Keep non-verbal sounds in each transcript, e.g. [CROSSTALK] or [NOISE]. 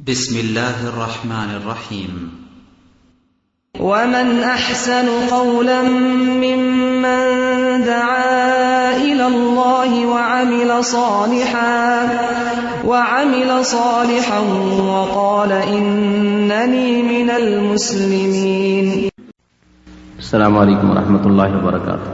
بسم الله الرحمن الرحيم. ومن أحسن قولا ممن دعا إلى الله وعمل صالحا وعمل صالحا وقال إنني من المسلمين. السلام عليكم ورحمة الله وبركاته.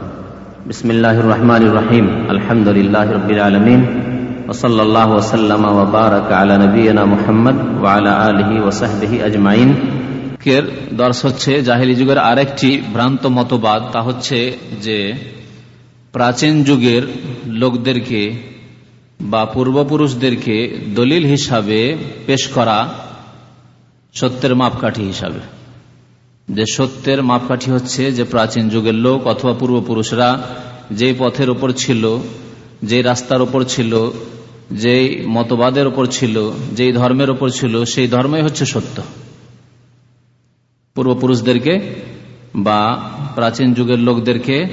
بسم الله الرحمن الرحيم. الحمد لله رب العالمين. وصلى الله وسلم وبارك على نبينا محمد وعلى آله وصحبه أجمعين এর দর্শ হচ্ছে জাহেলি যুগের আরেকটি ভ্রান্ত মতবাদ তা হচ্ছে যে প্রাচীন যুগের লোকদেরকে বা পূর্বপুরুষদেরকে দলিল হিসাবে পেশ করা সত্যের মাপকাঠি হিসাবে যে সত্যের মাপকাঠি হচ্ছে যে প্রাচীন যুগের লোক অথবা পূর্বপুরুষরা যে পথের ওপর ছিল যে রাস্তার ওপর ছিল যেই মতবাদের ওপর ছিল, যেই ধর্মের ওপর ছিল, সেই ধর্মই হচ্ছে সত্য। পূর্বপুরুষদেরকে বা প্রাচীন যুগের লোকদেরকে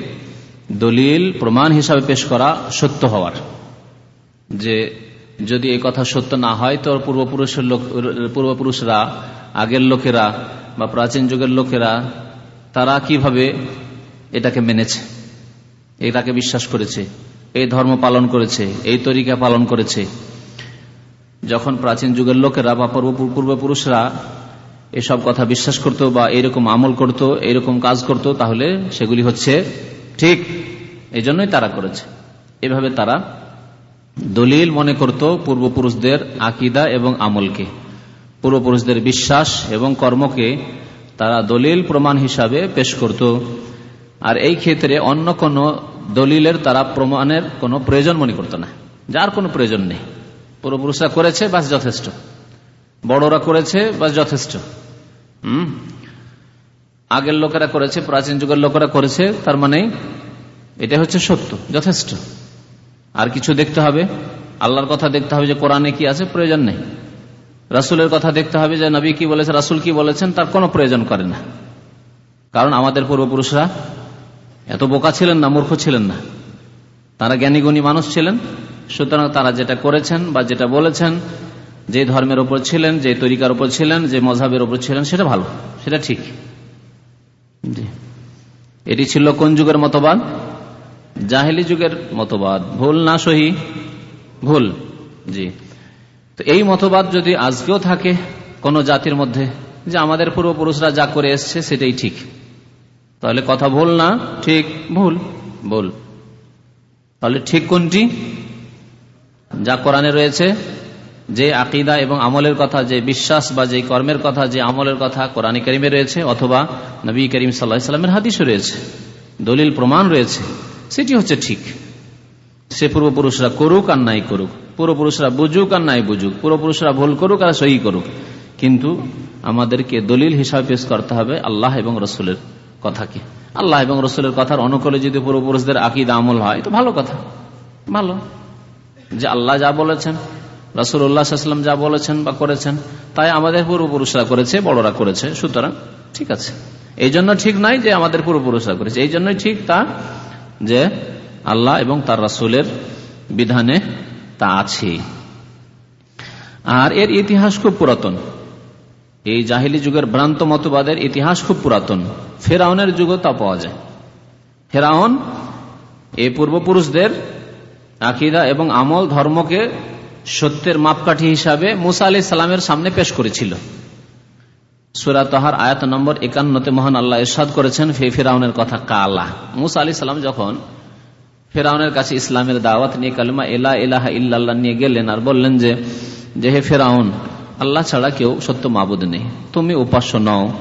দলিল, প্রমাণ হিসাবে পেশ করা সত্য হওয়ার। যে যদি এই কথা সত্য না হয়, তো পূর্বপুরুষের লোক, পূর্বপুরুষরা, আগের লোকেরা বা প্রাচীন যুগের লোকেরা, তারা কীভাবে এটাকে মেনেছে? এটাকে বিশ্বাস করেছে? এই ধর্ম পালন করেছে, এই তরিকা পালন করেছে। যখন প্রাচীন যুগের লোকেরা বা পূর্বপুরুষরা এসব কথা বিশ্বাস করত বা এরকম আমল করত এরকম কাজ করত, তাহলে সেগুলি হচ্ছে ঠিক। এই জন্যই তারা করেছে। এভাবে তারা দলিল মনে করত পূর্বপুরুষদের আকিদা এবং আমলকে। পূর্বপুরুষদের বিশ্বাস এবং কর্মকে তারা দলিল প্রমাণ হিসাবে পেশ করত। আর এই ক্ষেত্রে অন্য কোন দলিলের তারা প্রমাণের কোনো প্রয়োজন মনে করত না। যার কোনো প্রয়োজন নেই। পূর্বপুরুষরা করেছে, বাস যথেষ্ট। বড়রা করেছে, বাস যথেষ্ট। হম? আগের লোকেরা করেছে, প্রাচীন যুগের লোকেরা করেছে, তার মানে এটা হচ্ছে সত্য, যথেষ্ট। আর কিছু দেখতে হবে। আল্লাহর কথা দেখতে হবে যে কোরআনে কি আছে, প্রয়োজন নেই। রাসুলের কথা দেখতে হবে যে নবী কি বলেছে, রাসুল কি বলেছেন, তার কোনো প্রয়োজন করে না। কারণ আমাদের পূর্বপুরুষরা এত বোকা ছিলেন না, মূর্খ ছিলেন না। তারা জ্ঞানীগুণী মানুষ ছিলেন, সুতরাং তারা যেটা করেছেন বা যেটা বলেছেন, যে ধর্মের ওপর ছিলেন, যে তরিকার উপর ছিলেন, যে মজাবের ওপর ছিলেন, সেটা ভালো, সেটা ঠিক। এটি ছিল কোন যুগের মতবাদ? জাহেলি যুগের মতবাদ। ভুল না সহি? ভুল। জি। তো এই মতবাদ যদি আজকেও থাকে কোন জাতির মধ্যে, যে আমাদের পূর্বপুরুষরা যা করে এসছে, সেটাই ঠিক। তাহলে কথা ভুল না? ঠিক। ভুল। ভুল। তাহলে ঠিক কোনটি? যা কোরআনে রয়েছে যে আকিদা এবং আমলের কথা যে বিশ্বাস বা যে কর্মের কথা যে আমলের কথা কোরআন করিমে রয়েছে অথবা নবী করিম সাল্লামের হাদিসও রয়েছে। দলিল প্রমাণ রয়েছে। সেটি হচ্ছে ঠিক। সে পূর্বপুরুষরা করুক আর নাই করুক পূর্বপুরুষরা বুঝুক আর নাই বুঝুক পূর্বপুরুষরা ভুল করুক আর সহি করুক। কিন্তু আমাদেরকে দলিল হিসাবে পেশ করতে হবে আল্লাহ এবং রসুলের। কথাকে আল্লাহ এবং রসুলের কথার অনুকূলে যদি পূর্বপুরুষদের আকিদ আমল হয়, তো ভালো কথা। ভালো। যে আল্লাহ যা বলেছেন রসুল্লাহাম যা বলেছেন বা করেছেন, তাই আমাদের পূর্বপুরুষরা করেছে, বড়রা করেছে, সুতরাং ঠিক আছে। এই জন্য ঠিক নাই যে আমাদের পূর্বপুরুষরা করেছে। এই জন্যই ঠিক তা যে আল্লাহ এবং তার রাসুলের বিধানে তা আছে। আর এর ইতিহাস খুব পুরাতন। এই জাহিলি যুগের ভ্রান্ত মতবাদের ইতিহাস খুব পুরাতন। ফেরাউনের যুগও তা পাওয়া যায়। ফেরাউন এই পূর্বপুরুষদের আকিদা এবং আমল ধর্মকে সত্যের মাপকাঠি হিসাবে মুসা আলি সালামের সামনে পেশ করেছিল। সুরা তাহার আয়াত নম্বর একান্নতে মহান আল্লাহ ইরশাদ করেছেন ফে ফেরাউনের কথা কালা। মুসা আলি সালাম যখন ফেরাউনের কাছে ইসলামের দাওয়াত নিয়ে কালিমা এলা এলাহা ইল্লাল্লাহ নিয়ে গেলেন আর বললেন যে হে ফেরাউন আল্লাহ ছাড়া কেউ সত্য মাবুদ নেই। তুমি উপাস্য নও,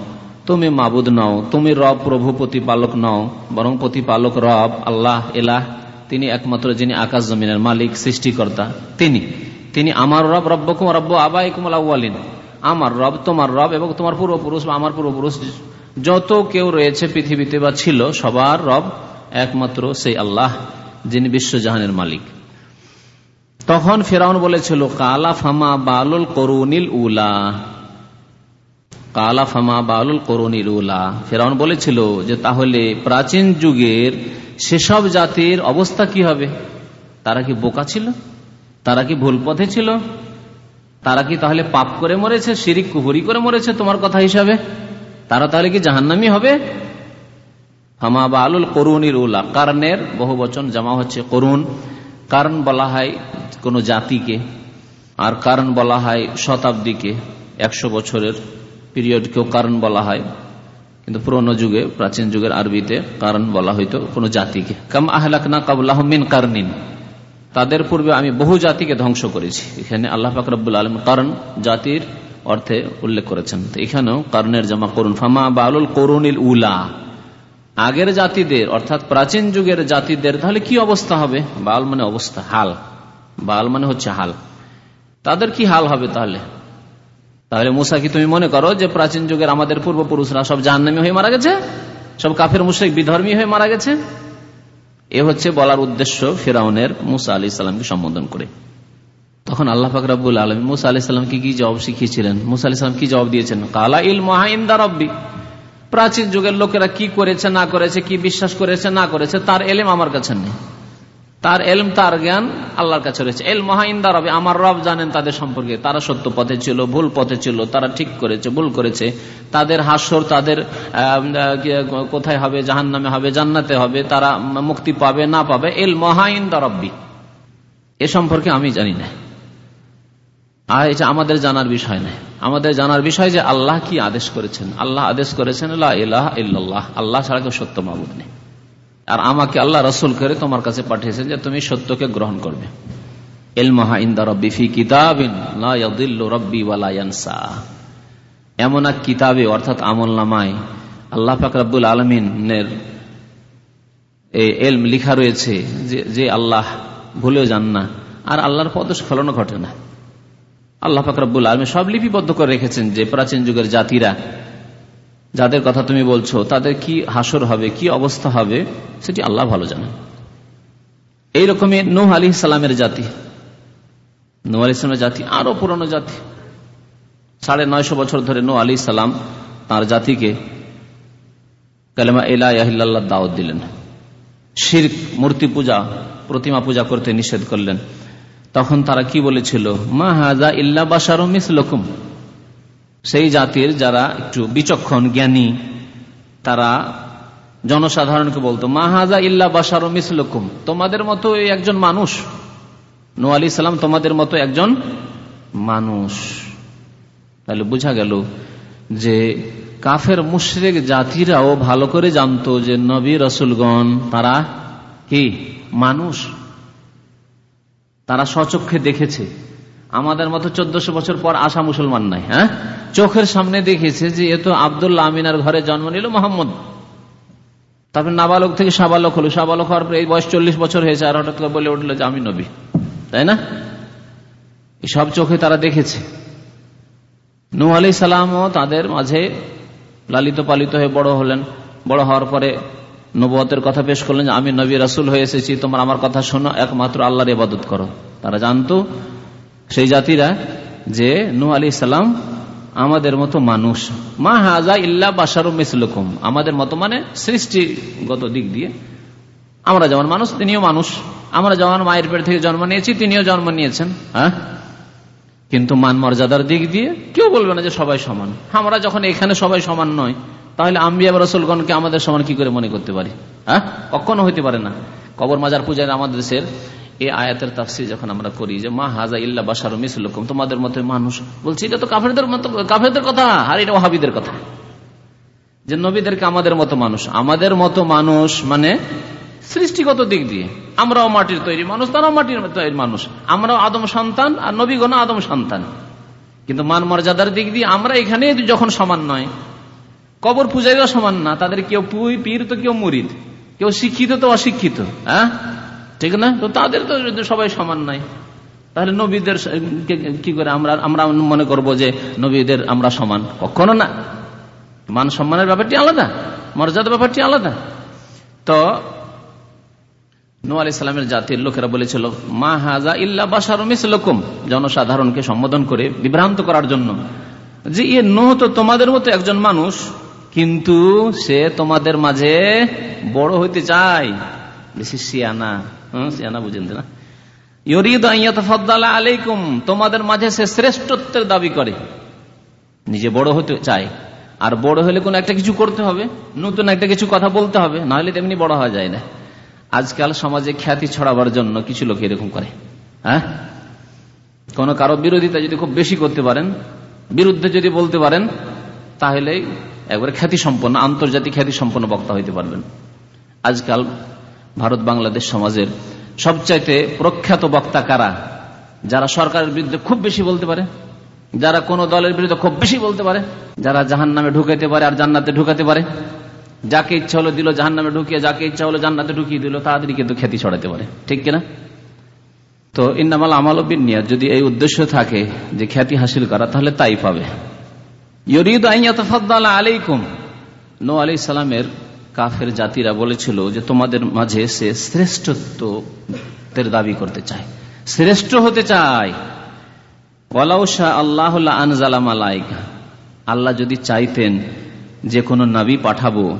তুমি মাবুদ নও, তুমি রব, প্রভু, প্রতিপালক নও, বরং প্রতিপালক রব, আল্লাহ, এলাহ, তিনি একমাত্র যিনি আকাশ জমিনের মালিক, সৃষ্টিকর্তা। তিনি তিনি আমার রব রব্য রব্বকুম, রব্ব আবাইকুম আউ্বালিন আমার রব, তোমার রব এবং তোমার পূর্বপুরুষ আমার পূর্বপুরুষ, যত কেউ রয়েছে পৃথিবীতে বা ছিল, সবার রব একমাত্র সেই আল্লাহ, যিনি বিশ্বজাহানের মালিক। তখন ফেরাউন বলেছিল, কালা ফামা বালুল করুনিল উলা। কালা ফামা বালুল করুনিল উলা। ফেরাউন বলেছিল যে, তাহলে প্রাচীন যুগের সেসব জাতির অবস্থা কি হবে? তারা কি বোকা ছিল? তারা কি ভুল পথে ছিল? তারা কি তাহলে পাপ করে মরেছে, শিরিক, কুহুরি করে মরেছে তোমার কথা হিসাবে? তারা তাহলে কি জাহান্নামি হবে? হামা বা আলুল করুনির উল্লাহ কারণের বহু বচন জমা হচ্ছে করুন। কারণ বলা হয় কোন জাতিকে, আর কারণ বলা হয় শতাব্দীকে, একশো বছরের পিরিয়ডকেও কারণ বলা হয়। কিন্তু পুরনো যুগে, প্রাচীন যুগের আরবিতে কারণ বলা হইতো কোন জাতিকে। কাম আহলাক না কাবুল্লাহমিন কারনিন। তাদের পূর্বে আমি বহু জাতিকে ধ্বংস করেছি। এখানে আল্লাহ ফাকরাবুল আলম কারণ, জাতির অর্থে উল্লেখ করেছেন। এখানেও কারণের জমা করুন। ফামা বাউল করুনিল উলা। আগের জাতিদের, অর্থাৎ প্রাচীন যুগের জাতিদের, তাহলে কি অবস্থা হবে? বাল মানে অবস্থা, হাল। বাল মানে হচ্ছে হাল। তাদের কি হাল হবে তাহলে? তাহলে মুসা কি তুমি মনে করো যে প্রাচীন যুগের আমাদের পূর্বপুরুষরা সব জাহান্নামী হয়ে মারা গেছে? সব কাফের মুশ্রিক বিধর্মী হয়ে মারা গেছে? এ হচ্ছে বলার উদ্দেশ্য ফেরাউনের মুসা আলি সাল্লামকে সম্বোধন করে। তখন আল্লাহ ফাকরাবুল আলম মুসা আলি সাল্লামকে কি জবাব শিখিয়েছিলেন? মুসা আলি সাল্লাম কি জবাব দিয়েছেন? কালা ইল মহাইন্দা রব্বি। প্রাচীন যুগের লোকেরা কি করেছে, না করেছে, কি বিশ্বাস করেছে, না করেছে, তার এলেম আমার কাছে নেই। তার এলম, তার জ্ঞান আল্লাহর কাছে রয়েছে। এল মহাইন্দা রবি, আমার রব জানেন তাদের সম্পর্কে। তারা সত্য পথে ছিল, ভুল পথে ছিল, তারা ঠিক করেছে, ভুল করেছে। তাদের হাসর, তাদের কোথায় হবে জাহান নামে হবে, জান্নাতে হবে, তারা মুক্তি পাবে, না পাবে। এল মহাইন্দা রব্বি, এ সম্পর্কে আমি জানি না। আর এটা আমাদের জানার বিষয় নয় আমাদের জানার বিষয় যে আল্লাহ কি আদেশ করেছেন? আল্লাহ আদেশ করেছেন ইল্লাহ আল্লাহ ছাড়া কেউ সত্য মাবুদ নেই। আর আমাকে আল্লাহ রসুল করে তোমার কাছে পাঠিয়েছেন যে তুমি সত্যকে গ্রহণ করবে। এমন এক কিতাবে, অর্থাৎ আমল নামায় আল্লাহ ফাকরাবুল আলমিনের এলম লিখা রয়েছে যে আল্লাহ ভুলেও যান না, আর আল্লাহর পদস্খলন ঘটে না। আল্লাহ ফাকরাবুল আলমী সব লিপিবদ্ধ করে রেখেছেন যে প্রাচীন যুগের জাতিরা যাদের কথা তুমি বলছো, তাদের কি হাসর হবে, কি অবস্থা হবে, সেটি আল্লাহ ভালো জানেন। এইরকমই নূহ আলী সালামের জাতি। নূ আলী ইসলামের জাতি আরও পুরনো জাতি। সাড়ে নয়শো বছর ধরে নূ আলী সালাম তার জাতিকে কালেমা এলাহ দাওয়াত দিলেন। শির মূর্তি পূজা, প্রতিমা পূজা করতে নিষেধ করলেন। তখন তারা কি বলেছিল? মা হাজা ইল্লা বাসার মিসলকুম। সেই জাতির যারা একটু বিচক্ষণ, জ্ঞানী, তারা জনসাধারণকে বলতো মাহাজা ইল্লা বাসার মিসলকুম। তোমাদের মতো একজন মানুষ নো আলি সালাম তোমাদের মতো একজন মানুষ। তাহলে বোঝা গেল যে কাফের মুশ্রেক জাতিরাও ভালো করে জানতো যে নবী রসুলগণ তারা কি? মানুষ। তারা সচক্ষে দেখেছে। আমাদের মতো চোদ্দশো বছর পর আসা মুসলমান নাই হ্যাঁ? চোখের সামনে দেখেছে যে এ তো আবদুল্লাহ আমিনার ঘরে জন্ম নিল মোহাম্মদ। তারপরে নাবালক থেকে সাবালক হলো। সাবালক হওয়ার পরে এই বয়স চল্লিশ বছর হয়েছে আর হঠাৎ করে বলে উঠল যে আমি নবী। তাই না? সব চোখে তারা দেখেছে। নু আলি সালামও তাদের মাঝে লালিত পালিত হয়ে বড় হলেন। বড় হওয়ার পরে নবতের কথা পেশ করলেন যে আমি নবী রাসুল হয়ে এসেছি, তোমার আমার কথা শোনো, একমাত্র আল্লাহর ইবাদত করো। তারা জানতো সেই জাতিরা যে নু আলি সালাম আমাদের মতো মানুষ। মা হাজা ইল্লা বাসার মিসলকুম। আমাদের মতো মানে সৃষ্টিগত দিক দিয়ে। আমরা যেমন মানুষ, তিনিও মানুষ। আমরা যেমন মায়ের পেট থেকে জন্ম নিয়েছি, তিনিও জন্ম নিয়েছেন। হ্যাঁ? কিন্তু মান মর্যাদার দিক দিয়ে কেউ বলবে না যে সবাই সমান। আমরা যখন এখানে সবাই সমান নয়, তাহলে আম্বিয়া রসুলগণকে আমাদের সমান কি করে মনে করতে পারি? হ্যাঁ? কখনো হইতে পারে না। কবর মাজার পূজার আমাদের দেশের এই আয়াতের তাফসির যখন আমরা করি যে, মা হাজা ইল্লা বাসার মিসলুকুম তোমাদের মতো মানুষ বলছি, এটা তো কাফেরদের মতো, কাফেরদের কথা, আর এটা ওহাবিদের কথা। যে, নবীদেরকে আমাদের মতো মানুষ। আমাদের মতো মানুষ মানে সৃষ্টিগত দিক দিয়ে। আমরাও মাটির তৈরি মানুষ, তারাও মাটির তৈরি মানুষ। আমরাও আদম সন্তান, আর নবীগণ আদম সন্তান। কিন্তু মান মর্যাদার দিক দিয়ে আমরা এখানে যখন সমান নয়, কবর পূজারীরা সমান না, তাদের কেউ পুই, পীর তো কেউ মুরিদ, কেউ শিক্ষিত তো অশিক্ষিত হ্যাঁ? ঠিক না? তো তাদের তো সবাই সমান নাই। তাহলে নবীদের কি করে আমরা আমরা মনে করব যে নবীদের আমরা সমান? কখনো না। মান সম্মানের ব্যাপারটি আলাদা মর্যাদা ব্যাপারটি আলাদা। তো নু আলি সালামের জাতির লোকেরা বলেছিল, মা হাজা ইল্লা বাসার মিসলকুম। জনসাধারণকে সম্বোধন করে বিভ্রান্ত করার জন্য। যে ইয়ে নো তো তোমাদের মতো একজন মানুষ, কিন্তু সে তোমাদের মাঝে বড় হইতে চায়। বেশি সিয়ানা সিয়ানা বুঝেন না। আলাইকুম, তোমাদের মাঝে সে শ্রেষ্ঠত্বের দাবি করে। নিজে বড় হতে চায়। আর বড় হলে কোন একটা কিছু করতে হবে, নতুন একটা কিছু কথা বলতে হবে, না হলে তেমনি বড় হওয়া যায় না। আজকাল সমাজে খ্যাতি ছড়াবার জন্য কিছু লোক এরকম করে। হ্যাঁ? কোন কারও বিরোধিতা যদি খুব বেশি করতে পারেন, বিরুদ্ধে যদি বলতে পারেন, তাহলে একবার খ্যাতি সম্পন্ন আন্তর্জাতিক খ্যাতি সম্পন্ন বক্তা হইতে পারবেন। আজকাল ভারত বাংলাদেশ সমাজের সবচাইতে প্রখ্যাত বক্তা কারা? যারা সরকারের বিরুদ্ধে খুব বেশি বলতে পারে, যারা কোন দলের বিরুদ্ধে খুব বেশি বলতে পারে, যারা জাহান নামে ঢুকাইতে পারে আর জান্নাতে ঢুকাতে পারে, যাকে ইচ্ছা হলো দিল জাহান নামে ঢুকিয়ে, যাকে ইচ্ছা হলো জান্নাতে ঢুকিয়ে দিল তাড়াতাড়ি কিন্তু খ্যাতি ছড়াতে পারে। ঠিক কিনা? তো ইন্নামাল আমাল বিনিয়াদ যদি এই উদ্দেশ্য থাকে যে খ্যাতি হাসিল করা, তাহলে তাই পাবে। ইউরিদ ইয়রিদ আলাইকুম। নো আলি সালামের কাফের জাতিরা বলেছিল যে তোমাদের মাঝে সে শ্রেষ্ঠত্বের দাবি করতে চায়। শ্রেষ্ঠ হতে চায়। আল্লাহ আনজালাম আলাইকা আল্লাহ যদি চাইতেন যে কোনো নাবি পাঠাবো,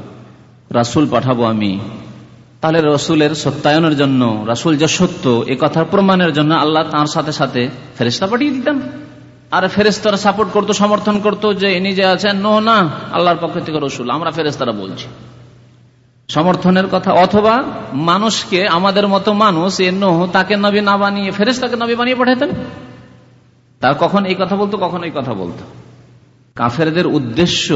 রাসুল পাঠাবো আমি, তাহলে রসুলের সত্যায়নের জন্য, রাসুল যে সত্য, এ কথার প্রমাণের জন্য আল্লাহ তার সাথে সাথে ফেরেস্তা পাঠিয়ে দিতেন। আর ফেরেস্তারা সাপোর্ট করতো, সমর্থন করতো যে ইনি যে আছেন। নো না, আল্লাহর পক্ষ থেকে রসুল, আমরা ফেরেস্তারা বলছি। সমর্থনের কথা, অথবা মানুষকে, আমাদের মতো মানুষ, এ নোহ তাকে নবী না বানিয়ে ফেরেস তাকে নবী বানিয়ে পাঠাতেন তার কখন এই কথা বলতো, কখন এই কথা বলতো? কাফেরদের উদ্দেশ্য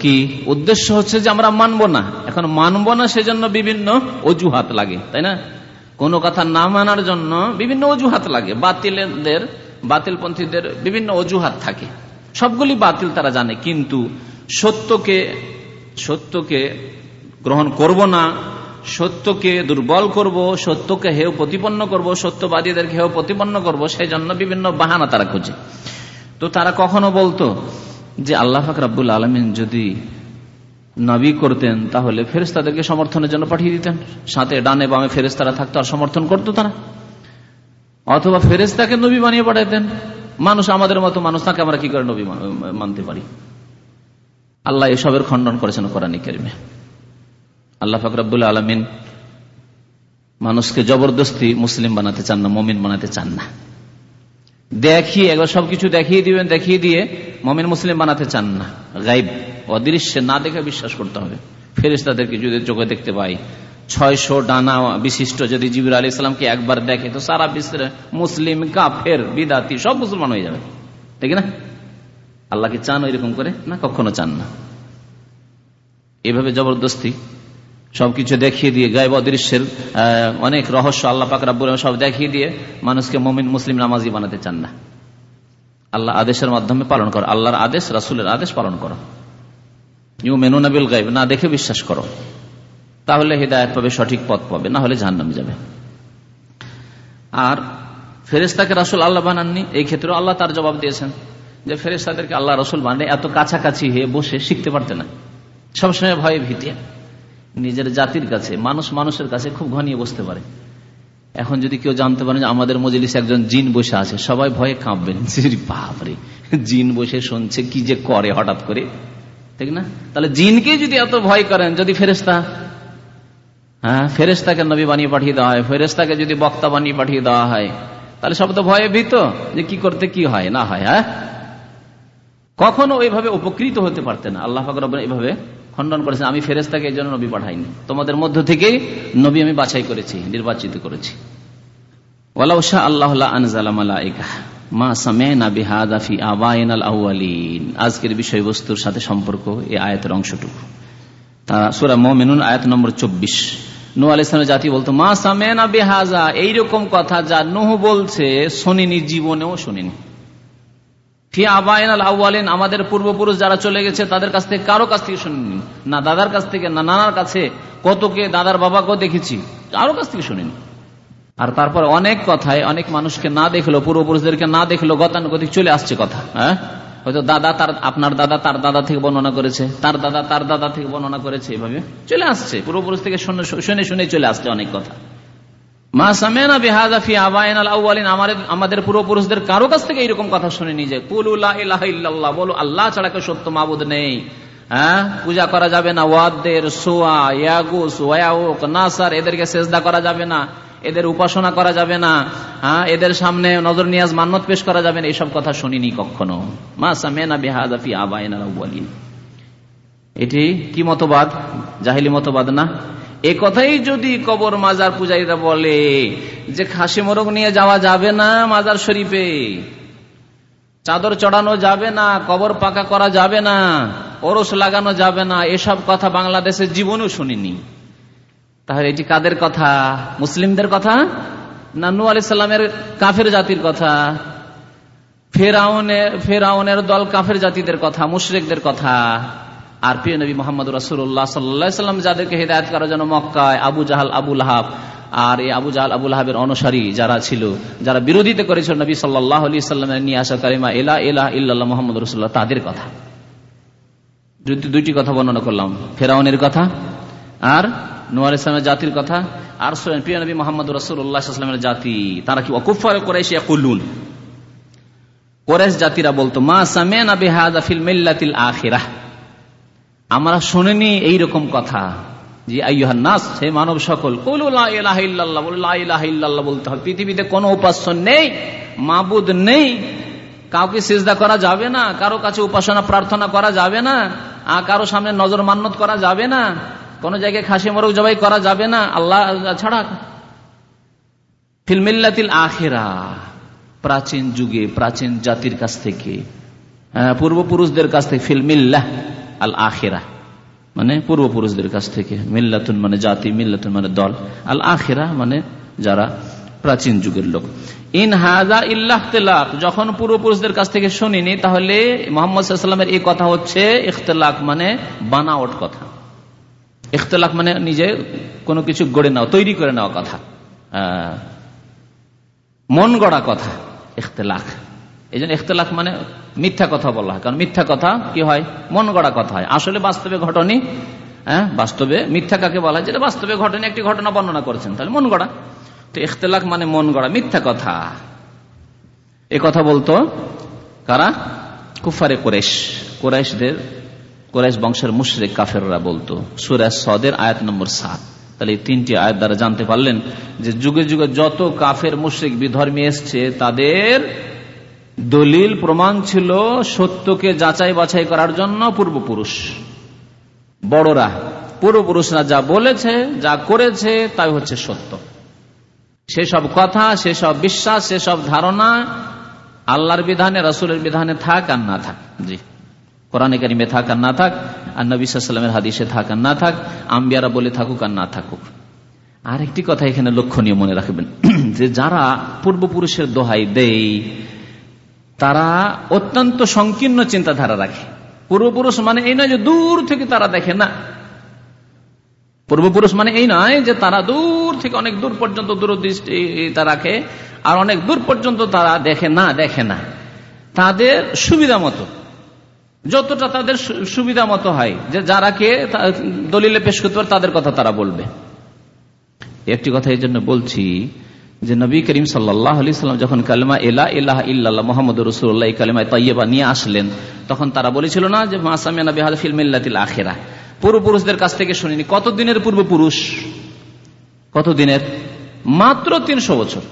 কি? উদ্দেশ্য হচ্ছে যে আমরা মানব না। এখন মানব না, সেজন্য বিভিন্ন অজুহাত লাগে, তাই না? কোনো কথা না মানার জন্য বিভিন্ন অজুহাত লাগে। বাতিলদের, বাতিলপন্থীদের বিভিন্ন অজুহাত থাকে। সবগুলি বাতিল তারা জানে, কিন্তু সত্যকে সত্যকে গ্রহণ করব না, সত্যকে দুর্বল করব, সত্যকে হেউ প্রতিপন্ন করব সত্যবাদীদেরকে হেউ প্রতিপন্ন করব সেই জন্য বিভিন্ন বাহানা তারা খুঁজে। তো তারা কখনো বলতো যে আল্লাহ ফাকরাবুল আলমিন যদি নবী করতেন, তাহলে ফেরেস্তাদেরকে সমর্থনের জন্য পাঠিয়ে দিতেন। সাথে ডানে বামে ফেরেস্তারা থাকতো আর সমর্থন করতো তারা। অথবা ফেরেস্তাকে নবী বানিয়ে পাঠাইতেন মানুষ আমাদের মতো মানুষ, তাকে আমরা কি করে নবী মানতে পারি? আল্লাহ এসবের খণ্ডন করেছেন কোরআন কেরিমে। আল্লাহ ফাকরাবুল আলমিন মানুষকে জবরদস্তি মুসলিম বানাতে চান না, মমিন বানাতে চান না। দেখিয়ে, একবার সবকিছু দেখিয়ে দিবেন, দেখিয়ে দিয়ে মমিন মুসলিম বানাতে চান না। গাইব অদৃশ্যে না দেখে বিশ্বাস করতে হবে। ফেরেস তাদেরকে যদি চোখে দেখতে পাই, ছয়শো ডানা বিশিষ্ট যদি জিবির আলী ইসলামকে একবার দেখে, তো সারা বিশ্বের মুসলিম, কাফের, বিদাতি, সব মুসলমান হয়ে যাবে। ঠিক না? আল্লাহকে চান এরকম করে? না, কখনো চান না। এভাবে জবরদস্তি সবকিছু দেখিয়ে দিয়ে, গায়েব অদৃশ্যের অনেক রহস্য আল্লাহ পাকরাবুল সব দেখিয়ে দিয়ে মানুষকে মমিন, মুসলিম নামাজি বানাতে চান না। আল্লাহ আদেশের মাধ্যমে পালন করো। আল্লাহর আদেশ, রাসুলের আদেশ পালন করো। ইউ মেনুনাবিল গাইব না দেখে বিশ্বাস করো। তাহলে হৃদায়ত পাবে, সঠিক পথ পাবে, না হলে জাহান্নাম যাবে। আর ফেরেস্তাকে রাসুল আল্লাহ বানাননি, এই ক্ষেত্রে আল্লাহ তার জবাব দিয়েছেন যে ফেরেস্তাদেরকে আল্লাহ রসুল বানানে এত কাছাকাছি হয়ে বসে শিখতে পারতে না। সবসময় ভয়ে ভীতি। নিজের জাতির কাছে, মানুষ মানুষের কাছে খুব ঘনিয়ে বসতে পারে। এখন যদি কেউ জানতে পারে যে আমাদের মজলিসে একজন জিন বসে আছে, সবাই ভয়ে কাঁপবেন [LAUGHS] বাপরে, জিন বসে শুনছে, কি যে করে হঠাৎ করে। ঠিক না? তাহলে জিনকে যদি এত ভয় করেন, যদি ফেরেস্তা হ্যাঁ ফেরেস্তাকে নবী বানিয়ে পাঠিয়ে দেওয়া হয় ফেরেস্তাকে যদি বক্তা বানিয়ে পাঠিয়ে দেওয়া হয়, তাহলে সব তো ভয়ে ভীত, যে কি করতে কি হয়, না হয় হ্যাঁ? কখনো ওইভাবে উপকৃত হতে পারতেন আল্লাহ ফাকর এইভাবে খণ্ডন করেছেন, আমি ফেরেস্তাকে এই জন্য নবী পাঠাইনি। তোমাদের মধ্য থেকেই নবী আমি বাছাই করেছি, নির্বাচিত করেছি। আজকের বিষয়বস্তুর সাথে সম্পর্ক এই আয়াতের অংশটুকু। সুরা মমিনুন আয়াত নম্বর চব্বিশ। নু আলাইসলামের জাতি বলতো, মা সামেনা বেহাজা এইরকম কথা যা নুহ বলছে, শোনিনি, জীবনেও শুনিনি। আমাদের পূর্বপুরুষ যারা চলে গেছে, তাদের কাছ থেকে কারও কাছ থেকে শুনিনি। না দাদার কাছ থেকে, না নানার কাছে। কতকে দাদার বাবাকেও দেখেছি, কারও কাছ থেকে শুনিনি। আর তারপর অনেক কথায় অনেক মানুষকে না দেখল, পূর্বপুরুষদেরকে না দেখল, গতানুগতিক চলে আসছে কথা হ্যাঁ? হয়তো দাদা তার, আপনার দাদা তার দাদা থেকে বর্ণনা করেছে, তার দাদা তার দাদা থেকে বর্ণনা করেছে, এভাবে চলে আসছে। পূর্বপুরুষ থেকে শুনে শুনে চলে আসছে অনেক কথা। মা সামেনা বেহাজাফি আবায়ন আমাদের পূর্বপুরুষদের কারও কাছ থেকে এইরকম কথা বলো আল্লাহ ছাড়া কেউ সত্য মাবুদ নেই। হ্যাঁ? পূজা করা যাবে না। ওয়াদের, সোয়া, ইয়াগুস নাসার, এদেরকে সেজদা করা যাবে না। এদের উপাসনা করা যাবে না। হ্যাঁ? এদের সামনে নজর নিয়াজ মান্নত পেশ করা যাবে না। এইসব কথা শুনিনি কখনো। মা সামেনা বেহাদাফি আবায়না বলিন এটি কি মতবাদ? জাহিলি মতবাদ না? এ কথাই যদি কবর মাজার পূজারীরা বলে যে খাসি মোরগ নিয়ে যাওয়া যাবে না মাজার শরীফে, চাদর চড়ানো যাবে না, কবর পাকা করা যাবে না, ওরস লাগানো যাবে না, এসব কথা বাংলাদেশের জীবনেও শুনিনি। তাহলে এটি কাদের কথা? মুসলিমদের কথা? না নু আলি সাল্লামের কাফের জাতির কথা? ফেরাউনের ফেরাউনের দল কাফের জাতিদের কথা, মুশরেকদের কথা? আর প্রিয় নবী মোহাম্মদ রসুল্লাহ সাল্লাম যাদেরকে হেদায়ত করার জন্য মক্কায় আবু জাহাল আবুল হাব আর এই আবু জাহাল আবুল হাবের অনুসারী যারা ছিল, যারা বিরোধিতা করেছিল নবী সাল্লাহ আলি সাল্লামের নিয়ে আসা কারিমা এলা এলা ইল্লাহ মোহাম্মদ রসুল্লাহ তাদের কথা। দুইটি কথা বর্ণনা করলাম, ফেরাউনের কথা আর নোয়ার ইসলামের জাতির কথা, আর প্রিয় নবী মোহাম্মদ রসুল্লাহামের জাতি, তারা কি অকুফার করেশ কুল্লুন কোরেশ জাতিরা বলতো, মা সামেন আবিহাদিল মিল্লাতিল আখিরাহ। আমরা শুনিনি এইরকম কথা যে নাস, হে মানব সকল বলতে হবে। পৃথিবীতে কোনো উপাস্য নেই, মাবুদ নেই, কাউকে সিজদা করা যাবে না, কারও কাছে উপাসনা প্রার্থনা করা যাবে না আর কারও সামনে নজর মান্নত করা যাবে না, কোন জায়গায় খাসি মরক জবাই করা যাবে না, আল্লাহ ছাড়া। ফিলমিল্লাতিল আখেরা, প্রাচীন যুগে, প্রাচীন জাতির কাছ থেকে পূর্বপুরুষদের কাছ থেকে ফিলমিল্লাহ আল আখেরা মানে পূর্বপুরুষদের কাছ থেকে। মিল্লাতুন মানে জাতি, মিল্লাতুন মানে দল। আল আখেরা মানে যারা প্রাচীন যুগের লোক। ইন হাজা ইল্লাহ যখন পূর্বপুরুষদের কাছ থেকে শুনিনি, তাহলে মোহাম্মদ সাল্লামের এই কথা হচ্ছে ইখতলাক মানে বানাওট কথা। ইখতলাক মানে নিজে কোনো কিছু গড়ে নেওয়া তৈরি করে নেওয়া কথা। মন গড়া কথা, ইখতলাক। এই জন্য ইখতলাক মানে মিথ্যা কথা বলা হয়। কারণ মিথ্যা কথা কি হয়? মন গড়া কথা হয়। আসলে বাস্তবে ঘটনি হ্যাঁ? বাস্তবে মিথ্যা কাকে বলা হয়? যেটা বাস্তবে ঘটনি, একটি ঘটনা বর্ণনা করেছেন। তাহলে মন গড়া। তো ইখতলাক মানে মন গড়া, মিথ্যা কথা। এ কথা বলতো কারা? কুফারে কোরেশ কোরেশদের কোরেশ বংশের মুশরেক কাফেররা বলতো সুরাজ সদের আয়াত নম্বর সাত। তাহলে এই তিনটি আয়াত দ্বারা জানতে পারলেন যে যুগে যুগে যত কাফের, মুশ্রিক, বিধর্মী এসছে, তাদের দলিল প্রমাণ ছিল সত্যকে যাচাই বাছাই করার জন্য পূর্বপুরুষ। বড়রা, পূর্বপুরুষরা যা বলেছে, যা করেছে, তাই হচ্ছে সত্য। সেসব কথা, সেসব বিশ্বাস, সেসব ধারণা আল্লাহর বিধানে, রসুলের বিধানে থাক আর না থাক। জি। কোরআনে কারিমে থাক আর না থাক, আর নবিসামের হাদিসে থাক আর না থাক, আম্বিয়ারা বলে থাকুক আর না থাকুক। আর একটি কথা এখানে লক্ষণীয় মনে রাখবেন, যে যারা পূর্বপুরুষের দোহাই দেয় তারা অত্যন্ত সংকীর্ণ চিন্তাধারা রাখে। পূর্বপুরুষ মানে এই নয় যে দূর থেকে তারা দেখে, না। পূর্বপুরুষ মানে এই নয় যে তারা দূর থেকে অনেক দূর পর্যন্ত দূরদৃষ্টি রাখে আর অনেক দূর পর্যন্ত তারা দেখে, না দেখে না। তাদের সুবিধা মতো, যতটা তাদের সুবিধা মতো হয়, যে যারাকে দলিলে পেশ করতে পারে তাদের কথা তারা বলবে। একটি কথা এই জন্য বলছি যে নবী করিম সাল্লাম যখন কালিমা এলা এলাহ ইল্লাহ মোহাম্মদ রসুল্লাহ কালিমা তৈবা নিয়ে আসলেন, তখন তারা বলেছিল না যে আখেরা। পূর্বপুরুষদের কাছ থেকে শুনিনি কত দিনের পূর্বপুরুষ? কত দিনের মাত্র তিনশো বছর।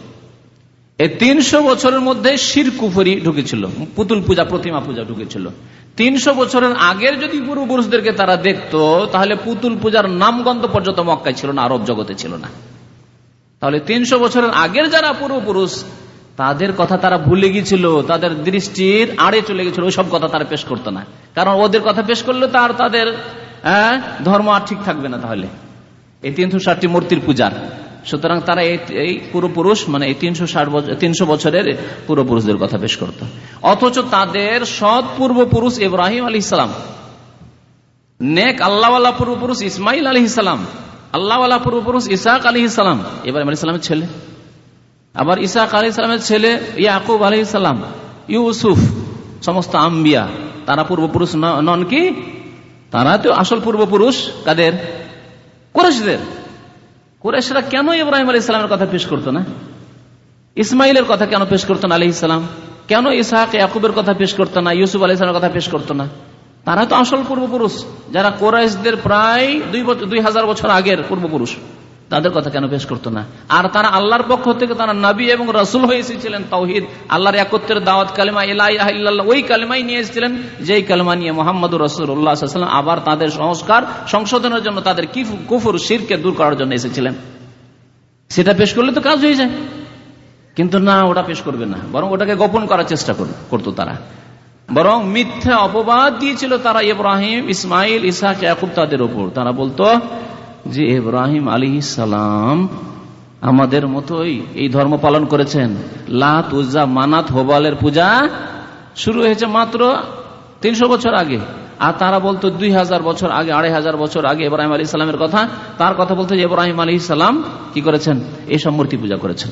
এই তিনশো বছরের মধ্যে শির কুফরি ঢুকেছিল, পুতুল পূজা, প্রতিমা পূজা ঢুকেছিল। তিনশো বছরের আগের যদি পূর্বপুরুষদেরকে তারা দেখত, তাহলে পুতুল পূজার নামগন্ধ পর্যন্ত মক্কায় ছিল না, আরব জগতে ছিল না। তাহলে তিনশো বছরের আগের যারা পূর্বপুরুষ, তাদের কথা তারা ভুলে গিয়েছিল, তাদের দৃষ্টির আড়ে চলে গেছিল ওইসব কথা তারা পেশ করতো না। কারণ ওদের কথা পেশ করলে তার তাদের ধর্ম আর ঠিক থাকবে না তাহলে। এই তিনশো ষাটটি মূর্তির পূজার। সুতরাং তারা এই পূর্বপুরুষ মানে এই তিনশো ষাট বছর তিনশো বছরের পূর্বপুরুষদের কথা পেশ করত। অথচ তাদের সৎ পূর্বপুরুষ ইব্রাহিম আলী ইসলাম নেক আল্লাহ পূর্বপুরুষ ইসমাইল আলী ইসলাম আল্লাহ পূর্বপুরুষ ইসাক আলী ইসলাম ইব্রাহিম আলী ইসলামের ছেলে। আবার ইসাক আলী ইসলামের ছেলে ইয়াকুব আলী ইসলাম ইউসুফ, সমস্ত আম্বিয়া। তারা পূর্বপুরুষ নন কি? তারা তো আসল পূর্বপুরুষ কাদের? কোরেশদের কোরেশরা কেন ইব্রাহিম আলী ইসলামের কথা পেশ করতো না? ইসমাইলের কথা কেন পেশ করতো না আলী ইসলাম কেন ইসাহাক, ইয়াকুবের কথা পেশ করতো না? ইউসুফ আলী ইসলামের কথা পেশ করতো না? তারা তো আসল পূর্বপুরুষ। যারা কোরাইশদের প্রায় দুই বছর দুই হাজার বছর আগের পূর্বপুরুষ, তাদের কথা কেন পেশ করতো না? আর তারা আল্লাহর পক্ষ থেকে তারা নবী এবং রসুল হয়ে এসেছিলেন তৌহিদ আল্লাহর একত্রের দাওয়াত, কালিমা ইলাহ ওই কালিমাই নিয়ে এসেছিলেন, যেই কালিমা নিয়ে মোহাম্মদ রসুল্লাহাম আবার তাদের সংস্কার, সংশোধনের জন্য তাদের কুফুর, শিরকে দূর করার জন্য এসেছিলেন। সেটা পেশ করলে তো কাজ হয়ে যায়। কিন্তু না, ওটা পেশ করবে না। বরং ওটাকে গোপন করার চেষ্টা করতো তারা। বরং মিথ্যা অপবাদ দিয়েছিল তারা ইব্রাহিম, ইসমাইল ইসাক ইয়াকুব তাদের উপর। তারা বলতো যে ইব্রাহিম আলী সালাম আমাদের মতোই এই ধর্ম পালন করেছেন। লাত উজ্জা মানাত হোবালের পূজা শুরু হয়েছে মাত্র তিনশো বছর আগে। আর তারা বলতো দুই হাজার বছর আগে, আড়াই হাজার বছর আগে ইব্রাহিম আলী ইসলামের কথা। তার কথা বলতো যে ইব্রাহিম আলী ইসলাম কি করেছেন? এইসব মূর্তি পূজা করেছেন।